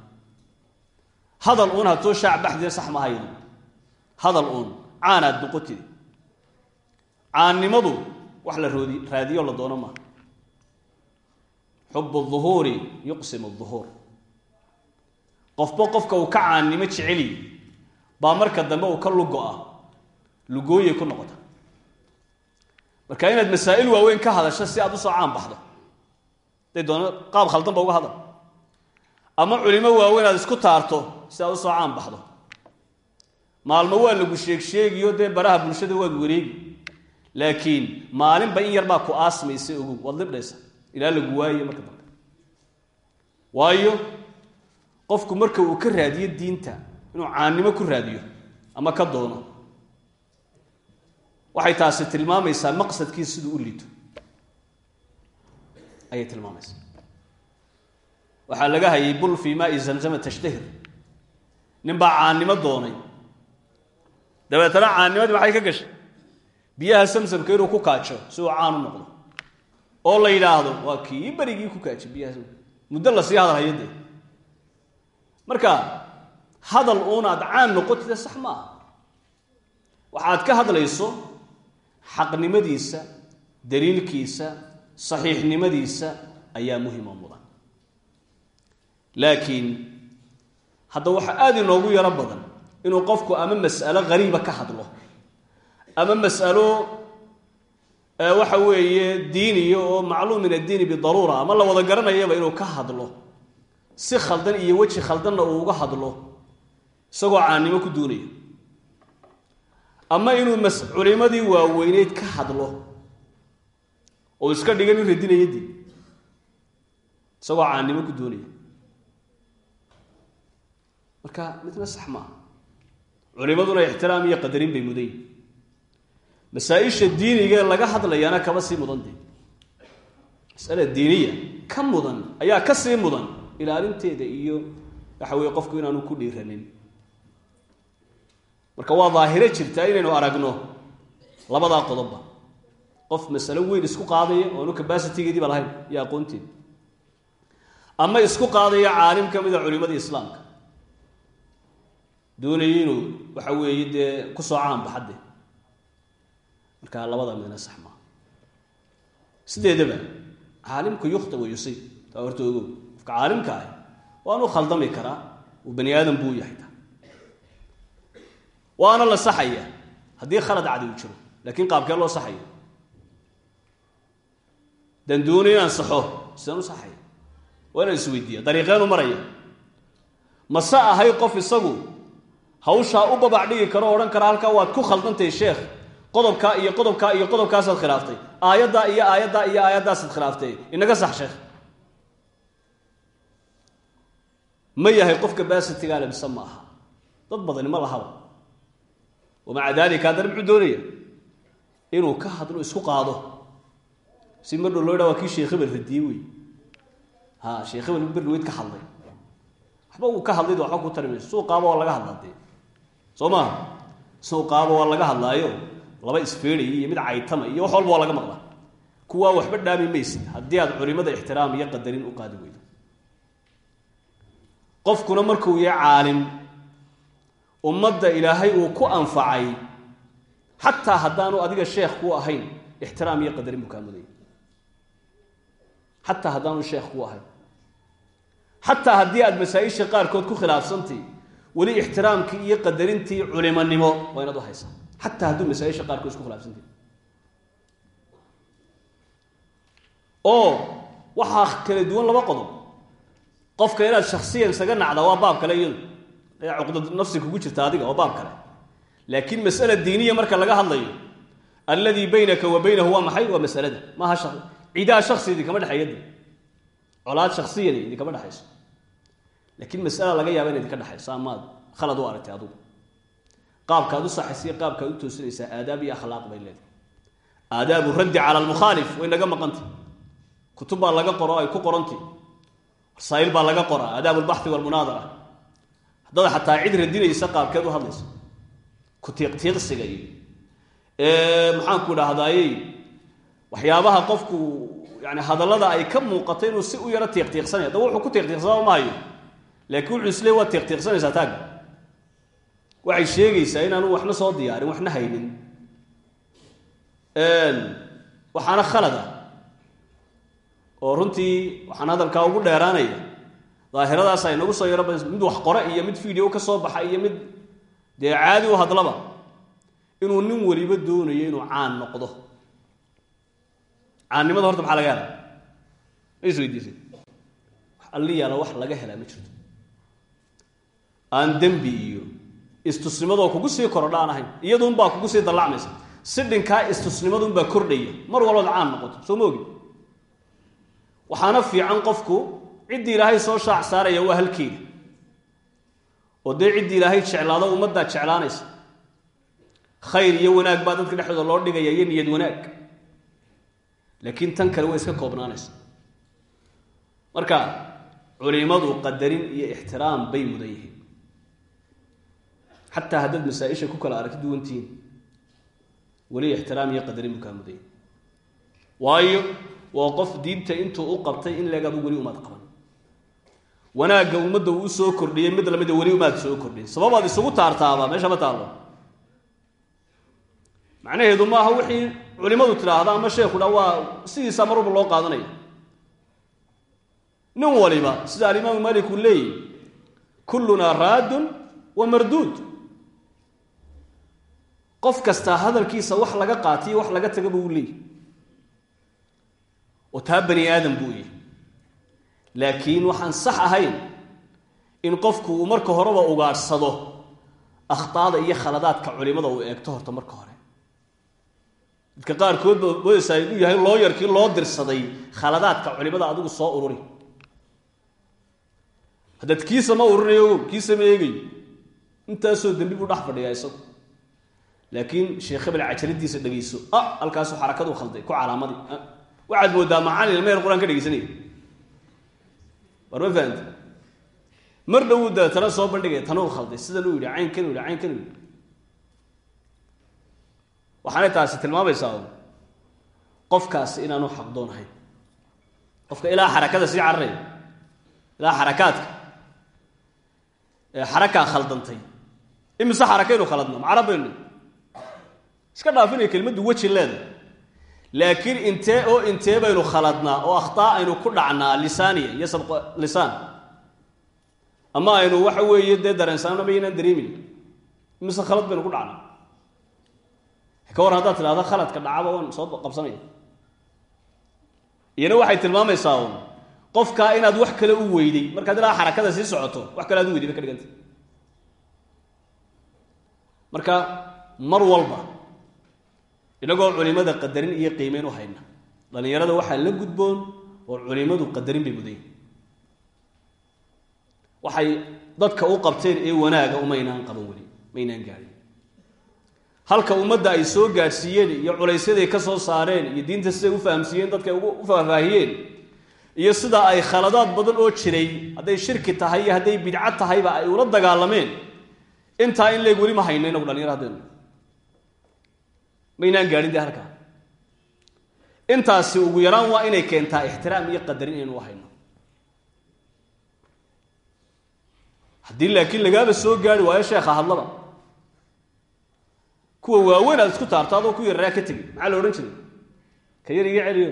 Speaker 1: Hadal uun hatoo shaac baxdina sax mahaydo hadal uun caanaad noqotid caannimadu wax la roodi raadiyo la doono maaha xub uhuuri yuqsim uhuur qofba qofka uu ka caannimo jeceli baa marka dambe uu ka lugo-a lugooyay ku noqota. Marka inaad masaa'il waaweyn ka hadasho si aad u soo caan baxdo haday doono qaab khaldan ba uga hadal. Ama culimo waaweyn aad isku taarto si aad u soo caan baxdo. Maalmo waa lagu sheeg sheegiyo dee baraha bulshada waad wareegi. Laakiin maalinba in yarbaa ku aasmaysa ogow waad libdhaysa ilaa lagu waaye marka dambe. Waayo qofku marka uu ka raadiyo diinta inuu caannimo ku raadiyo ama ka doono waxay taasi tilmaamaysaa maqsadkii siduu u liito ayay tilmaamaysaa waxaa laga hayay bul fii maai zamzama tashtahir nin baa caannimo doonay. Dabeetana caannimadii maxay ka gashay? Biyaha samsamka inuu ku kaajo si uu caan u noqdo. Oo la yidhaahdo waa kii berigii ku kaajay biyaha muddo la sii hadal hayo dee. Marka hadal uunaad caan noqotida sax ma aha. Waxaad ka hadlayso xaqnimadiisa daliilkiisa saxiixnimadiisa ayaa muhiim oo mudan. Laakiin hadda waxaa aada inoogu yaro badan inuu qofku ama mas'alo hariiba ka hadlo ama mas'alo waxa weeye diiniya oo macluum min addiini bidaruura ama la wada garanayaba inuu ka hadlo si khaldan iyo weji khaldanna uu uga hadlo isagoo caannimo ku duunaya ama inuu mas culimadii waaweyneyd ka hadlo oo iska dhigan in radinaya dii isagoo caannimo ku doonaya. Marka midna sax maaha culimaduna ixtiraam iyo qadarin bay mudan yihiin masaa-isha diinigae laga hadlayaana kaba sii mudan dee. Masala diiniya ka mudan ayaa ka sii mudan ilaalinteeda iyo waxa weeye qofku inaanu ku dhiiranin. Marka waa daahiro jirtaa inaynu aragno labadaa qodobba qof masalo weyn isku qaadaya oo anu cabasitigeediiba lahayn iyo aqoonteeda ama isku qaadaya caalim ka mida culimadii islaamka. Doonaya inuu waxa weeye dee ku soo caan baxadde. Marka labada midna sax maaha sideedaba caalimku yukhta wa yusiib taa horta ogow. Qofka caalimka ah waanu khaldami karaa uu bani aadam buu yahay waana la saxaya haddii khalad cadi uu jiro laakiin qaabkee loo saxayo dan doonay inaan saxo. Sidaan u saxaya waa inaan isweydiiya dariiqeenu maraya. Mase ahay qof isagu hawshaa u babac dhigi karo o kara halkaa waad ku khaldantahay sheekh. Qodobkaa iyo qodobkaa iyo qodobkaasaad khilaaftay. Aayaddaa iyo aayaddaa iyo aayaddaasaad khilaaftay. Inaga sax sheekh. Ma yahay qofka baasitigaale mise ma dad badani ma lahaba. Wamaca dalika haddana muxuu doonaya? Inuu ka hadlo isku qaado si mar dhow loo dhaa waa kii sheekh hebel radiyey wey ha sheekh hebel berweyd ka hadlay. Waxba uu ka hadlayd waxba ku tari mayso waa laga hadlaa dee soo maha suuqaaba waa laga hadlaayo. Laba isfeedhaya iyo mid caytama iyo wax walba waa laga maqlaa. Kuwaa waxba dhaami maysid. Haddii aad culimada ixtiraam iyo qadarin u qaadi weydo. Qofkuna markuu yahay caalim ummadda ilaahay uu ku anfacay xataa haddaanu adiga sheekh ku ahayn ixtiraam iyo qadarin buu xataa haddaanu sheekh ku ahayn xataa haddii aad masaa-isha qaarkood ku khilaafsantay weli ixtiraamkii iyo qadarintii culimonimo waa inaad u haysaa. Xataa hadduu masaaisha qaarkood isku khilaafsantay oo waxaa kala duwan laba qodob. Qofka inaad shaksiyan isaga nacda waa baab kale iyadu ee cuqdad nafsi kugu jirta adiga waa baab kale. Laakiin mas'ala diiniya marka laga hadlayo alladii baynaka wa baynahu waa maxay? Waa masalada. Maaha ciidaha shaksi idinkama dhexeeyadi colaad shaksiyani idinkama dhexayso laakiin mas'ala laga yaaba ina idinka dhexayso amaad khalad u aragtay adugu qaabkaad u saxaysiyo qaabkaad u toosinaysaa aadaab iyo akhlaaq bay leedahay aadaabu raddi cala almukhaalif way naga maqantay kutub baa laga qoro ay ku qorantay rasaa'il baa laga qoraa aadaab albaxthi walmunaadara haddaad xataa cid radinaysa qaabkeed u hadlaysa ku tiiqtiiqsiga iyo maxaanku idhaahdayey waxyaabaha qofku yani hadallada ay ka muuqato inuu si u yaro tiiqtiiqsanaya daba wuxuu ku tiiqtiiqsadaa ma hayo. Laakiin wuxuu isle waa tiiqtiiqsanaysaa taagga waxay sheegaysaa inaanu waxna soo diyaarin waxna haynin. Waxaana khalada oo runtii waxaan hadalkaa ugu dheeraanaya daahiradaas ay nagu soo yaro mid wax qore iyo mid video ka soo baxa iyo mid dee caadi u hadlaba inuu nin weliba doonayo inuu caan noqdo caannimada horta maxaa laga helaa? Ma is wax laga helaa ma jirto. Aan dembi iyo istusnimadoo kugu sii korodha aan ahayn. Kugu sii dallacmaysa. Si dhinkaa istusnimaduunbaa kordhaya. Mar walbaad caan noqoto. Soo ma waxaana fiican qofku ciddii ilaahay soo shaac saaraya waa halkeeda oo dee ciddii ilaahay jeclaado ummaddaa jeclaanaysa. Khayr iyo wanaag baa dadka dhexdooda loo dhigaya iyo niyad wanaag laakiin tan kale way iska koobnaanaysa. Marka culimadu qadarin iyo ixtiraam bay mudan yihiin. Xataa haddaad masaa-isha ku kala aragti duwantihiin weli ixtiraam iyo qadarin buu kaa mudan yahi waayo waa qof diinta intuu u qabtay in leeg adu weli umaad qaban. Wanaagga ummadda uu u soo kordhiyey mid lamida weli umaad soo kordhin sababaad isugu taartaaba meesha ma taallo macnaheedu maaha wixii culimadu tidhaahda ama sheekhu dha waa sidiisaa mar walba loo qaadanaya. Nin waliba sida alimaamu malik uu leeyahy kullunaa raadun wa marduud. Qof kastaa hadalkiisa wax laga qaatiyo wax laga tagaba uu leeyahy oo taa bani aadam buu yahy laakiin waxaan sax ahayn in qofku uu marka horeba ugaadhsado akhtaada iyo khaladaadka culimada uu eegto horta marka hore dadka qaarkood ba wadaysaa inuu yahay looyarkii loo dirsaday khaladaadka culimada adigu soo ururi. Haddaad kiisa ma urinayo kiisa ma eegayo intaasoo dembi buu dhex fadhiyaa isagu. Laakiin sheekh hebel cajaladiisa dhegayso ah halkaasu xarakadu khalday ku calaamadii waxaad moodaa macalin ilma yar qur'aan mar dhowuu dabeetana soo bandhigaya tanuu khalday sidan uu yidhi caynkan u yidhi. caynkan waxaanay taasi tilmaamaysaa qofkaasi inaanu xaqdoon ahayn. Qofka ilaa xarakada sii cararaya ilaa xarakaadka xarakaa khaldantay imise xarakaynu khaladna macarab baynu iska dhaafinaya kelmaddu weji leeda laakiin intee oo intee baynu khaladnaa oo akhtaa aynu ku dhacnaa lisaaniya iyo sabq lisaan. Ama aynu waxa weeye dee dareensanana ma yaynaan dareemin. Imise khalad baynu ku dhacnaa ka war haddaad tidhahda khaladka dhacaba waan soo qabsanaya iyana waxay tilmaamaysaa un qofkaa inaad wax kale u weyday markaad ilaa xarakada sii socoto wax kale aad u weyday bay ka dhiganta. Marka mar walba inagoo culimada qadarin iyo qiimeyn u hayna dhallinyarada waxaa la gudboon oo culimadu qadarin bay mudayin waxay dadka u qabteen ee wanaaga umaynaan qaban weli maynaan gaadhin halka ummadda ay soo gaadhsiiyeen iyo culaysyadaay ka soo saareen iyo diinta siday u fahamsiiyeen dadkay u faahfaahiyeen iyo sida ay khaladaad badan oo jiray hadday shirki tahay iyo hadday bidco tahayba ay ula dagaalameen intaa in leeg weli ma hayno inagu dhalinyaro maynaan gaadhin dee intaasi ugu yaraan waa inay keentaa ixtiraam iyo qadarin inaynu hayno. Haddii laakiin lagaaba soo gaari waayo sheekha hadlaba kuwa waaweyn aad isku taarto adoo ku yararaa ka tegey maxaa la odhan jiray? Ka yar iga celiyo.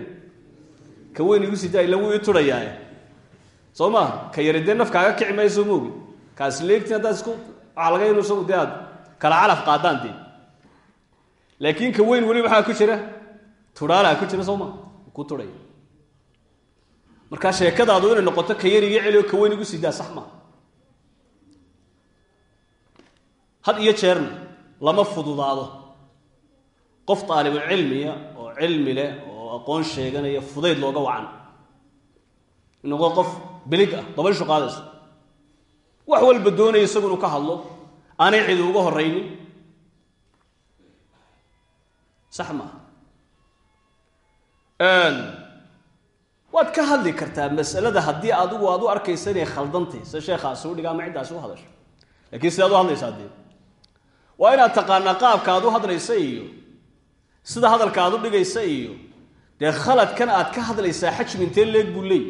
Speaker 1: Ka weyn igu sida ila wuu ii soo maaha ka yari dee nafkaaga kici mayso moogi? Kaasi leegtiin haddaad isku waxaa laga inu isagu dee kala calaf qaadaan dee. Laakiin ka weyn weli maxaa ku jira turaalaa ku jira soo maa ku turaya. Markaa sheekadaadu inay noqoto ka yar iga celiyo ka weyn igu sidaa sax maa had iyo jeerna lama fududaado. Qof daalibulcilmiya oo cilmi leh oo aqoon sheeganaya fudayd looga wacan. Noqo qof bilig ah dabayshu qaadayso. Wax walba doonaya isagu inuu ka hadlo. Aanay cidi uga horaynin sax maaha waad ka hadli kartaa masalada haddii adigu aad u arkaysa inay khaldantay sida sheekhaasi u dhiga ama ciddaasi u hadasho lakiin sidaad u hadlaysaa dee waa inaad taqaanaa qaabka aad u hadlaysa iyo sida hadalka aad u dhigaysa iyo dee khaladkan aad ka hadlaysaa xajmi intee leeg buu leey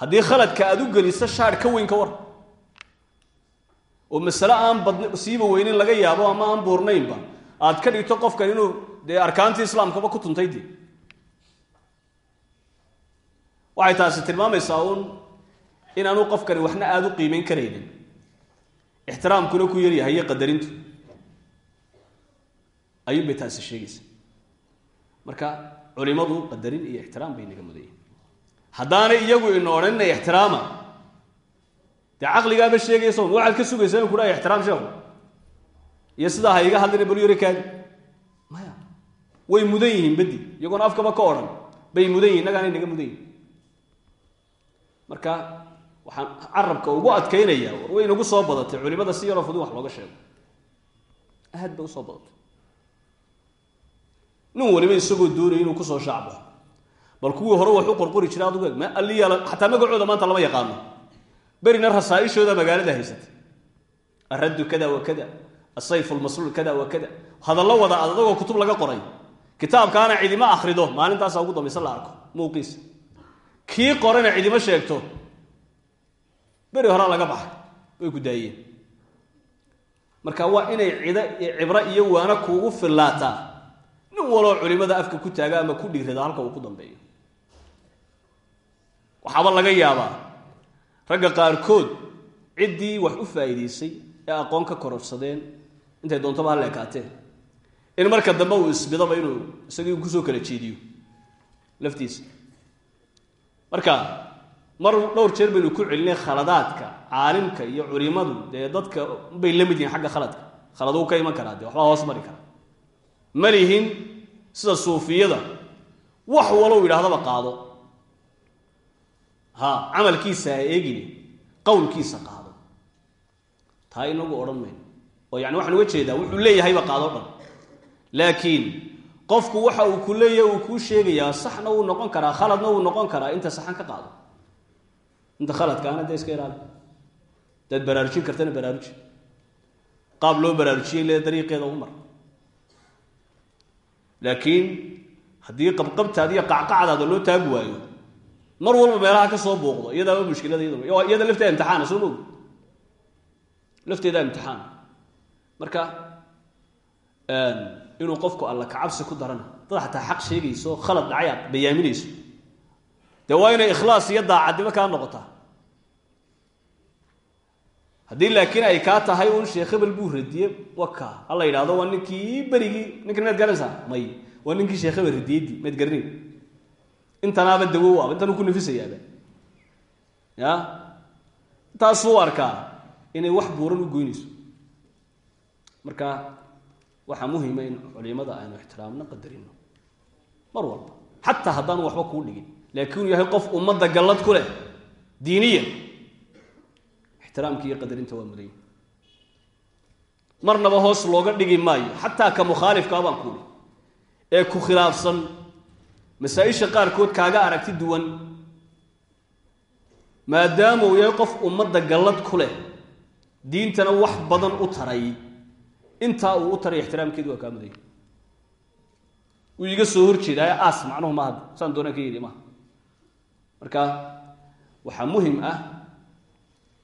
Speaker 1: haddii khaladka aad u geliso shaar ka weyn ka war. Oo masale aan badn siiba weynin laga yaabo ama aan buurnaynba aad ka dhigto qofkan inuu dee arkaantii islaamkaba ku tuntay dee. Waxay taasi tilmaamaysaa uun inaanu qofkani waxna aada u qiimeyn karaynin ixtiraamkuna ku yaryahay iyo qadarintu ayuun bay taasi sheegaysa marka culimadu qadarin iyo ixtiraam bay naga mudayihin haddaanay iyagu ina odhanina ixtiraama dee caqligaaba sheegaysa un waxaad ka sugaysa inu kudhaha ixtiraam sheekhu iyo sidaa ha iga hadlina balyori kaadi maya way mudan yihiin bedi iyagoona afkaba ka odhan bay mudan yihiin innagaanay naga mudan yihiin marka waxaan carabka ugu adkaynaya war. Way inagu soo badatay. Culimada si yaroo fudin wax looga sheego. Aad bay u soo badatay. Nin waliba isagoo doonaya inuu ku soo shaacbo bal kuwii hore wax u qorqori jira adugu eg ma aliyaala xataa magacooda maanta lama yaqaano. Berina rasaaishooda magaalada haysatay araddu kada wa kada. Asayf lmasluul kada wa kada. Hadallo wada adagoo kutub laga qoray. Kitaabkaana cidima akrido maalintaasa ugu dambaysa la arko. Muuqiisa kii qorana cidima sheegto beri horaa laga baxay. Way ku daayeen. Marka waa inay cido cibro iyo waana kuugu fillaataa nin waloo culimada afka ku taaga ama ku dhiirada halka uu ku dambeeyo. Waxaaba laga yaabaa. Ragga qaarkood ciddii wax u faa'iidaysay ee aqoon ka kororsadeen intay doontaba halla ekaateen in marka dambe uu isbidaba inuu isagii ku soo kala jeediyo. Laftiisa. Marka mar dhowr jeer baynu ku celinay khaladaadka caalimka iyo culimadu dee dadka bay la mid yihiin xagga khaladka. Khaladuu ka iman karaa dee waxbaa hoos mari kara ma lihin sida suufiyada wax walow yidhahdaba qaado. Ha camalkiisa ha eegine qowlkiisa qaado. Taa inagu odhan mayno oo yani waxaan uga jeedaa wuxuu leeyahayba qaado dhan. Laakiin qofku waxa uu ku leeyahay uu kuu sheegayaa saxna wuu noqon karaa khaladna wuu noqon karaa inta saxan ka qaado inta khaladkaana dee iska ilaali hadaad baraarujin kartana baraaruji qaab loo baraarujiyey le dariiqeeda u mar. Laakiin haddii qabqabtaada iyo qacqacdaada loo taagi waayo mar walba meelaha ka soo booqdo iyadaaba mushkilada iyad iyada lafteeda imtixaana soo mogi lafteeda imtixaana. Marka inuu qofku alla kacabsi ku darana dad xataa xaq sheegayso khalad dhacay aad bayaaminayso dee waa inay ikhlaas iyo daacadnimo kaa laakiin ay kaa tahay un sheekh hebel buu waka ha la yidhahdo waa ninkii berigii ninkan maad may. Waa ninkii sheekh hebel radiyadii maad garanayn. Intanaaba dawow aba intanuu ku nafisayaaba ya? Intaasuu arkaa inay wax buuran u goynayso. Marka waxaa muhima in culimada aynu ixtiraamno qadarino mar walba. Xataa haddaanu waxba kuu dhigin laakiin yahay qof ummadda gallad ku leh diiniyan ixtiraamki iyo qadarinta waa mudan marnaba hoos looga dhigi maayo xataa ka mukhaalifkaa baan kuuli ee ku khilaafsan masaa-isha qaarkood kaaga aragti duwan. Maadaama uu yahay qof ummadda gallad ku leh diintana wax badan u taray. Intaa uu u taray ixtiraamkeedu waa kaa mudaya wuu iga soo horjeedaa aas macnuhu ma hadda saan doonaan ka yidhi maha marka waxaa muhiim ah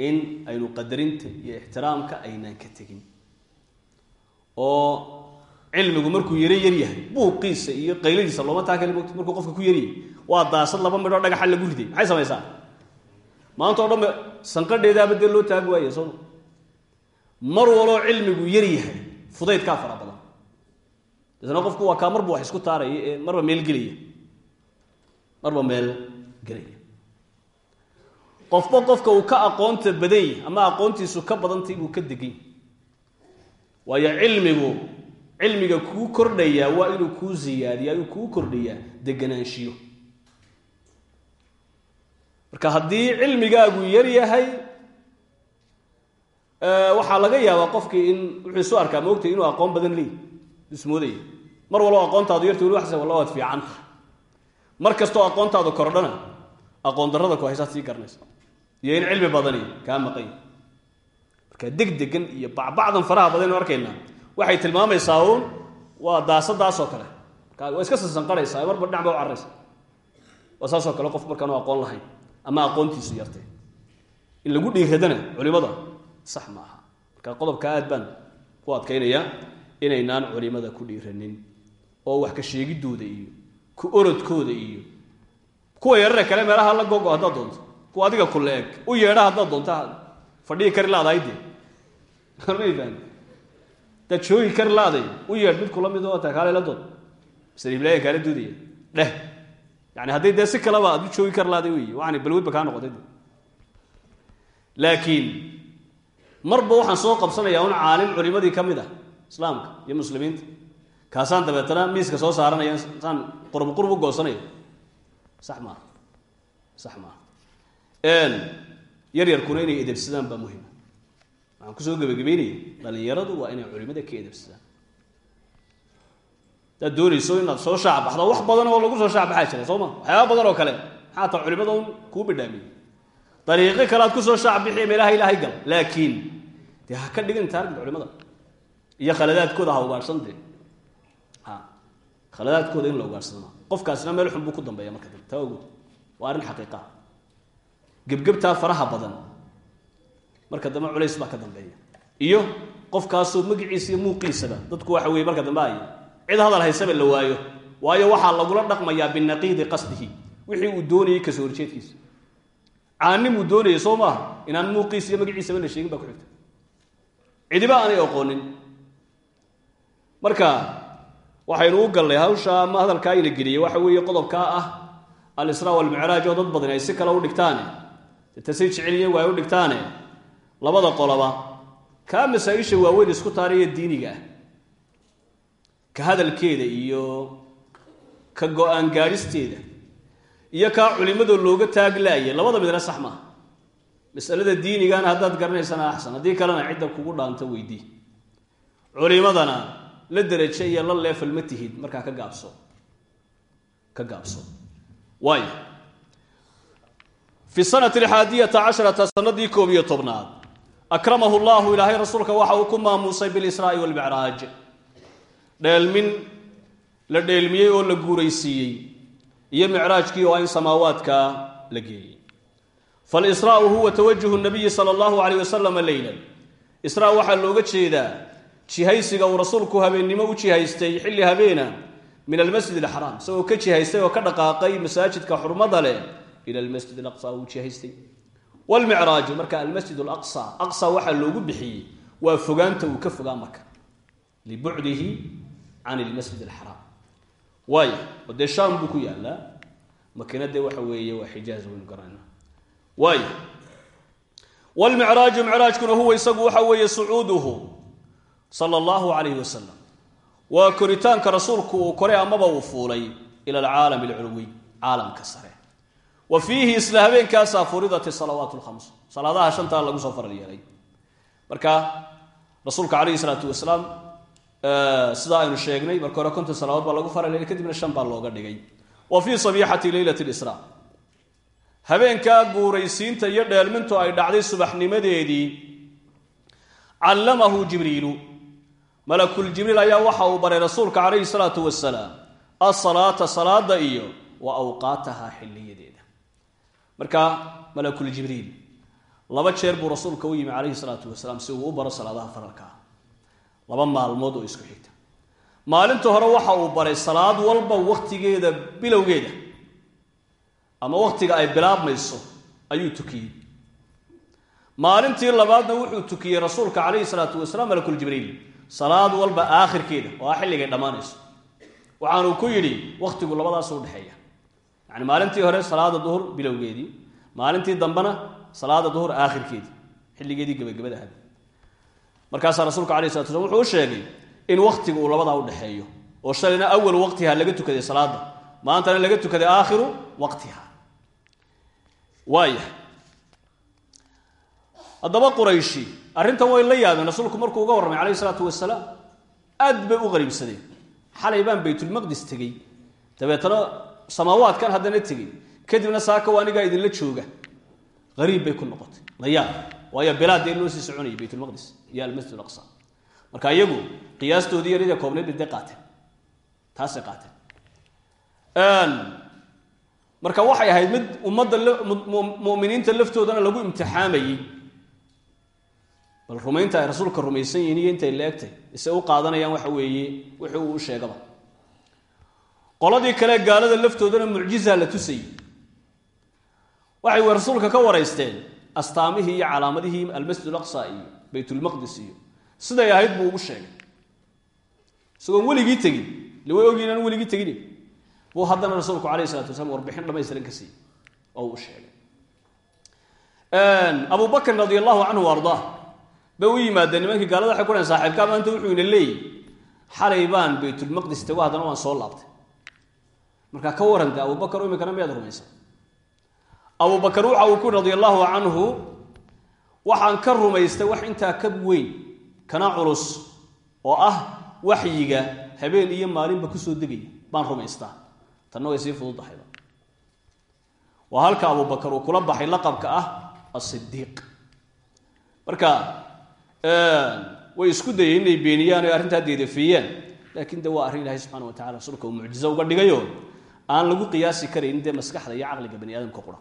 Speaker 1: in aynu qadarinta iyo ixtiraamka aynaan ka tegin. Oo cilmigu markuu yaro yar yahay buuqiisa iyo qayladiisa looma taakali mogto markuu qofka ku yaryahay waa daasad laba midhoo dhagaxa lagu riday. Maxay samaysaa? Maanta o dhan ba sanqadheedaaba dee loo taagi waaya sooma mar waloo cilmigu yar yahay fudaydkaa fara badan. Deetna qofku waa kaa marba wax isku taaraya ee marba meel gelaya. Marba meel gelaya qofba qofka uu ka aqoonta badan ama aqoontiisu ka badantay buu ka degan yahay waayo cilmigu cilmiga kuu kordhayaa waa inuu kuu ziyaadiya inuu kuu kordhayaa deganaanshiyo. Marka haddii cilmigaagu yar yahay waxaa laga yaabaa qofkii in wuxuu isu arkaa maogtay inuu aqoon badan leeyahy ismoodaya mar walbo aqoontaadu yarta wali waxse waad fiican tahay. Mar kastoo aqoontaadu kordhana aqoon darrada ku sii garanaysa iyo in cilmi badani kaa maqanya marka deg degan iyo bacbacdan faraha badan inu arkaynaa waxay tilmaamaysaa uun waa daasadaasoo kale. Marka waa iska sasanqaraysaa marba dhinac ba u carraysa. Waa saasoo kale qof markaanu aqoon lahayn ama aqoontiisu yartay. In lagu dhiiradana culimada sax ma marka qodobka aad baan ku adkaynayaa inaynaan culimada ku dhiiranin oo wax ka sheegidooda iyo ku orodkooda iyo kuwa yarare kale meelaha la gogo haddaad doonto. Kuwa adiga kule eg u yeedha haddaad doonto fadhigi kari laadahay dee. Hadaad joogi kari laaday u yeedh mid kula mid oo ta kaale la dood sariiblaya kaala duudaya. Dheh. Yani haddii dee si kaleba aad u joogi kari laaday wey waxaana balwadba kaa noqotay laakiin marba waxaan soo qabsanayaa un caalim culimadii ka mid ah islaamka iyo muslimiinta. Kaasaan dabeetana miiska soo saaranaya saan qurb qurb u goosanaya sax maaha sax yar yarkuna inay edebsadaan baa muhima waxaan ku soo gebagabeynaya dhalinyaradu waa inay culimada ka edebsadaan. Hadaad doonayso inaad soo shaacbaxdo wax badan oo lagu soo shaacbaxaa jira soo ma? Waxyaaba badan oo kale. Maxaa ta culimada un kuu bidhaamiyey? Dariiqo kale aad ku soo shaacbixiya meelaha ilaahay gal laakiin dee ha ka dhigin taargid culimada. Iyo khaladaadkooda ha ugaadhsan dee ha. Khaladaadkooda in la ugaadhsado qofkaasina meel xun buu ku dambeeya marka dambe taa ogood waa arrin xaqiiqa. Gebgebtaa faraha badan marka dambe culays baa ka dambeeya. Iyo qofkaasoo magiciisa iyo muuqiisaba dadku waxa weye marka dambe ay cid hadal haysaba la waayo waayo waxaa lagula dhaqmayaa binaqiidi qasdihi. Wixii uu doonayay ka soo horjeedkiisa. Caanimuu doonayay soo maaha? Inaan muuqiisa iyo magaciisaba la sheegin baa ku xigta. Cidiba aanay aqoonin. Marka waxaynu u gallay hawsha ama hadalkaa ina geliyey waxa weeye qodobkaa ah alisraa walmicraaj oo dad badan ay si kale u dhigtaane. Tasay jeceliyeen waa ay u dhigtaane. Labada qoloba kaa masaa-isha waaweyn isku taaraya diiniga ah. Ka hadalkeeda iyo ka go'aan iyo kaa culimada looga taaglaaya labada midna sax maaha. Masalada diinigana haddaad garanaysana axsan. Haddii kalena cidda kugu dhaanta weydii. Culimadana la deraje iyo la leefal ma tihid markaa ka gaabso. Ka gaabso. Waayo fi sanati alxaadiyata casharata sanadii koob iyo tobnaad akramahu llahu ilaahay rasuulka waxa uu ku maamuusay bilisraa'i walmicraaj. Dheelmin la dheelmiyey oo la guuraysiiyey iyo micraajkii oo in samaawaadka la geeyey. Falisraau huwa tawajuhu nabiyi sala allahu alayh wasalama leylan israa waxaa looga jeedaa jihaysiga uu rasuulku habeennimo u jihaystay xilli habeena min almasjid alxaraam isagoo ka jihaystay oo ka dhaqaaqay masaajidka xurmada leh ila almasjid alaqsa uu jihaystay. Walmicraaju marka almasjid alaqsa aqsa waxaa loogu bixiyey waa fogaanta uu ka fogaa maka libucdihi can ilmasjid alxaraam. Waayo oo dee shaam buu ku waxa weeye waa xijaaz waynu garanayna waayo walmicraaju micraajkuna huwa isagu waxa weeye sucuuduhu sala allahu calayhi wasalam waa koritaanka rasuulku uu koray amaba uu fuulay ila alcaalami alculwiy caalamka sare. Wa fiihi isla habeenkaasaa furidat salawaat lkhams salaadaha shantaa lagu soo faral yeelay. Marka rasuulka calayhi salaatu wasalaam sidaa aynu sheegnay marka hore konton salaadood baa lagu faral kadibna shan baa looga dhigay. Wa fii sabiixati leylati lisraa habeenkaa guuraysiinta iyo dheelmintu ay dhacday subaxnimadeedii callamahu jibriilu malakuljibriil ayaa waxa uu baray rasuulka calayhi salaatu wasalaam asalaata salaada iyo wa awqaataha xiliyadeeda marka malakuljibriil laba jeer buu rasuulka u yimi calayhi salaatu wasalaam si uu u baro salaadaha faralka. Ah laba maalmood oo isku xigta. Maalinta hore waxa uu baray salaad walba wakhtigeeda bilowgeeda. Ama wakhtiga ay bilaabmayso ayuu tukiyey. Maalintii labaadna wuxuu tukiyey rasuulka calayhi salaatu wasalaam malakuljibriil salaad walba aakhirkeeda oo ah xilligay dhammaanayso. Waxaanuu ku yidhi wakhtigu labadaas u dhexeeya. Yani maalintii hore salaada duhur bilowgeedii maalintii dambena salaada duhur aakhirkeedii xilligeedii gebagabada ahayd markaasaa rasuulka alay slat slam wuxuu u sheegay in wakhtigu uu labadaa udhexeeyo oo shalayna awal waqtiha laga tukaday salaada maantana laga tukaday aakhiru waqtiha. Waaya. Haddaba qurayshi arrintan way la yaabeen rasuulku markuu uga warramay calayhi salaatu wasalaam aad bay u qariibsadeen. Xalay baan baytulmaqdis tegey. Dabeetana samaawaadkan haddana tegey. Kadibna saaka waa anigaa idinla jooga. Hariib bay ku noqotay. La yaab. Waayo bilaadee loo sii soconayay baytulmaqdis iyo almasjid aqsa marka iyagu qiyaastoodii yaridee koobnayd dee qaateen. Taasay qaateen. Marka waxay ahayd mid ummadda muminiinta laftoodana lagu imtixaamayey bal rumaynta ay rasuulka rumaysan yihiin iyo intay leegtay ise u qaadanayaan waxa weeye wixii u sheegaba. Qoladii kale gaalada laftoodana mucjiza la tusayey. Waxay rasuulka ka waraysteen astaamihii iyo calaamadihii almasjid aqsa iyo baytulmaqdis iyo siday ahayd buu ugu sheegay. Isagoon weligii tegin le way aan weligii tegin buu haddana rasuulku alayh isalatu wasalaam warbixin dhamaystiran ka siiyey oo uu sheegay. Abu bakrin radi allahu canhu ardaa bay u yimaadeen nimankii gaalada waxay ku dhahen saaxiibkaa maanta wuxuu ina leeyihi xalay baan baytulmaqdis tego haddana waan soo laabtay. Markaa ka waranta abubakar imikana miyaad rumaysan abubakar waxa uu ku radi allahu canhu waxaan ka rumaystay wax intaa ka weyn kana culus oo ah waxyiga habeen iyo maalinba ku soo degaya baan rumaystaa. Tanna way sii fududahayba waa halka abubakar uu kula baxay laqabka ah asidiiq marka way isku dayeen inay beeniyaan o arrintaa deedafeeyaan laakiin de waa arrin ilahay subxana wa tacala rasuulka uu uga dhigayo aan lagu qiyaasi karayn dee maskaxda iyo caqliga bani aadamka qura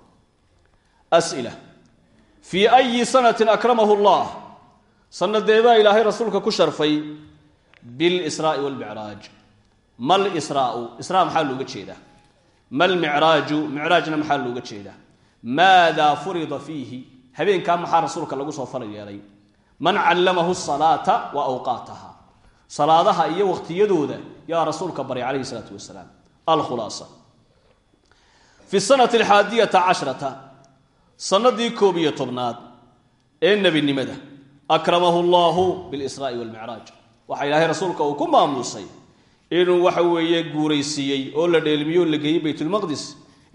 Speaker 1: as'ila. Fii ayi sanatin akramahu llah sanadeebaa ilaahay rasuulka ku sharfay bilsraai walmicraaj mal israau israa maxaa looga jeedaa? Mal micraaju micraajna maxaa looga jeedaa? Maadaa furida fiihi. Habeenkaa maxaa rasuulka lagu soo fara man callamahu salaata wa awqaataha. Salaadaha iyo waqtiyadooda yaa rasuulka baray calayhi salaatu wasalaam alkhulaasa fi sanati alxaadiyata cashrata sanadii koob iyo tobnaad ee nebinimada akramahu llahu bilsraai walmicraaj waxaa ilaahay rasuulka uu ku maamuusay inuu waxa weeye guuraysiiyey oo la dheelmiyo o la geeyey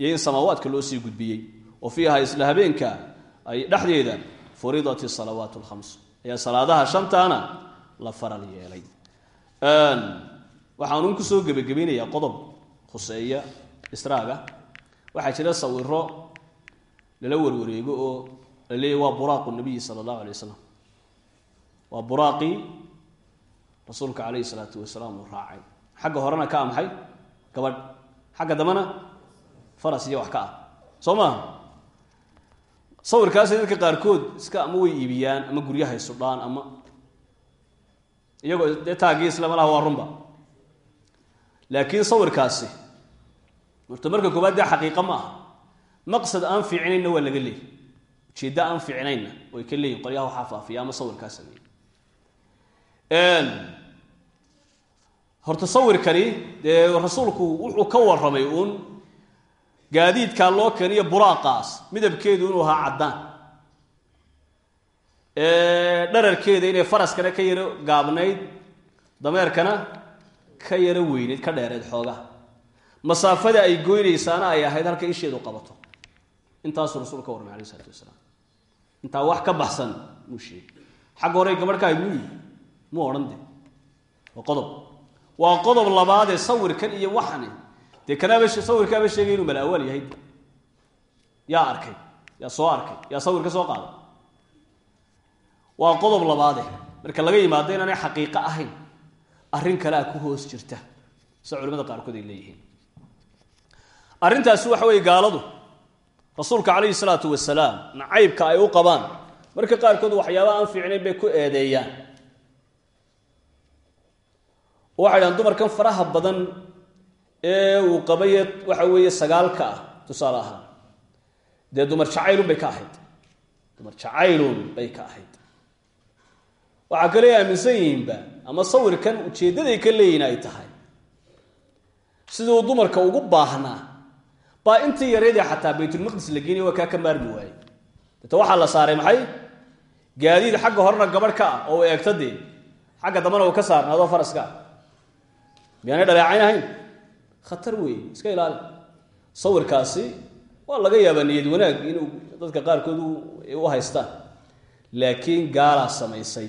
Speaker 1: iyo in samaawaadka loo sii gudbiyey. Oo fiiha isla habeenka ay dhexdeeda furidat salawaat lkhams ayaa salaadaha shantaana la faral yeelay. Waxaanuun ku soo gebagabaynayaa qodob khuseeya israaga. Waxaa jira sawiro lala warwareego oo la leeyahy waa buraaqu nabiyi sala allahu alay wasalam waa buraaqii rasuulka calayhi salaatu wasalaam uu raacay. Xagga horena ka a maxay? Gabadh. Xagga dambena faras iyo wax ka ah. Soo maaha sawirkaasi dadka qaarkood iska ama way iibiyaan ama guryahay sudhaan ama iyagoo dee taagii islama laha waa laakiin sawirkaasi horta marka koobaad dee xaqiiqa ma aha. Maqsad aan fiicnaynna waa laga leeyay ujeeddo aan fiicnaynna way ka leeyihiin qolyaha waxaa faafiya ama sawirkaa sameeyey horta sawirkani dee rasuulku wuxuu ka warramay uun gaadiidkaa loo keeniyo buraaqaas midabkeedu inuu ahaa caddaan. Dhararkeeda inay faraskana ka yaro gaabnayd dameerkana ka yaro weyneyd ka dheereed xoogaha masaafada ay goynaysaana ay ahayd halka isheedu qabato. Intaasuu rasuul ka warmay alay isalaatu wasalaam. Intaa wax ka baxsan muu sheegay. Xagga hore gabadhkaa muu yii waa qodob. Waa qodob labaadee sawirkan iyo waxani dee kanaaba sawirkaaba sheegay inuu malaawaal yahay? Yaa arkay yaa soo arkay yaa sawir ka soo qaaday waa qodob labaade marka laga yimaado inaanay xaqiiqo ahayn arrin kalea ku hoos jirta sida culimada qaarkood ay leeyihiin. Arrintaasi waxa weeye gaaladu rasuulka calayhi salaatu wasalaam nacaybka ay u qabaan marka qaarkood waxyaaba aan fiicnayn bay ku eedeeyaan. Oo dumarkan faraha badan ee uu qabaye waxa weeye sagaalka ah tusaale ahaan. Dee dumar jacaylun bay ka ahayd. Dumar jacaylun bay ka ahayd. Waxaa kale aaminsan yihiinba ama sawirkan ujeeddaday ka leeyihiin ay tahay. Siduu dumarka ugu baahnaa baa intii yareedee xataa baytulmaqdis la geenay waa kaa ka maarmi waayey. Deeta waxaa la saaray maxay? Gaadiid xagga horena gabadh ka ah oo u eegta dee xagga dambana uu ka saarnaadoo faraska. Miyaanay dhaleecayn ahayn khatar weeye iska ilaali. Sawirkaasi waa laga yaabaa niyad wanaag inuu dadka qaarkood u haystaan. Laakiin gaalaa samaysay.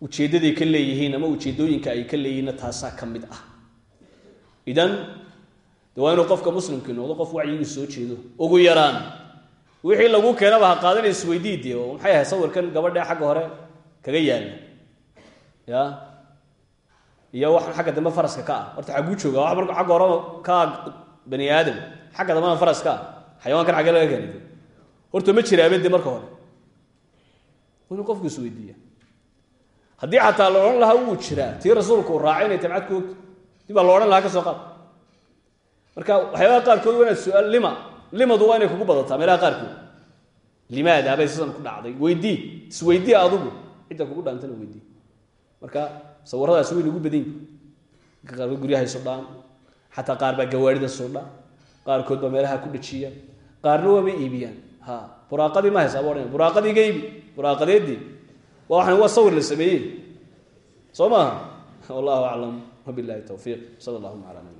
Speaker 1: Ujeeddaday ka leeyihiin ama ujeeddooyinka ay ka leeyihiinna taasaa ka mid ah. Idan de waa inuu qofka muslimkii noqdo qof wacyigii soo jeedo. Ugu yaraan wixii lagu keenaba ha qaadanay isweydiide oo maxay ahayd sawirkan gabadhee xagga hore kaga yaalla? Ya iyo waxaan xagga dambe faraska ka ah. Horta xagguu jooga wax marka xagga hore ka bani aadam xagga dambena faras ka ah xayawaankan xaggee laga keenay. Horta ma jiraabe de marka hore. Inuu qofku isweydiiya haddii xataa la odhan lahaa wuu jiraa tii rasuulku uu raacay ku baa la odhan lahaa ka soo qaad. Marka waxyaabaha qaarkood waa inaad su'aal lima limadu kugu badataa meelaha qaarkood. Limaada bay sidan ku dhacday. Weydii isweydii adugu cidda kugu dhaantana weydii. Marka sawiradaasi way nagu badan yihiin qaarkood guryahay sudhaan xataa qaar baa gawaarida sudha qaarkood baa meelaha ku dhajiya. Qaarna waabay iibiyaan. Ha buraaqadii ma haysaa ba odhan buraaqadii ga iibi. Buraaqadeedii. Waa waa sawir la sameeyey. Soo maaha? Wallahu aclam wabillahi towfiiq sala allahuma cala nabi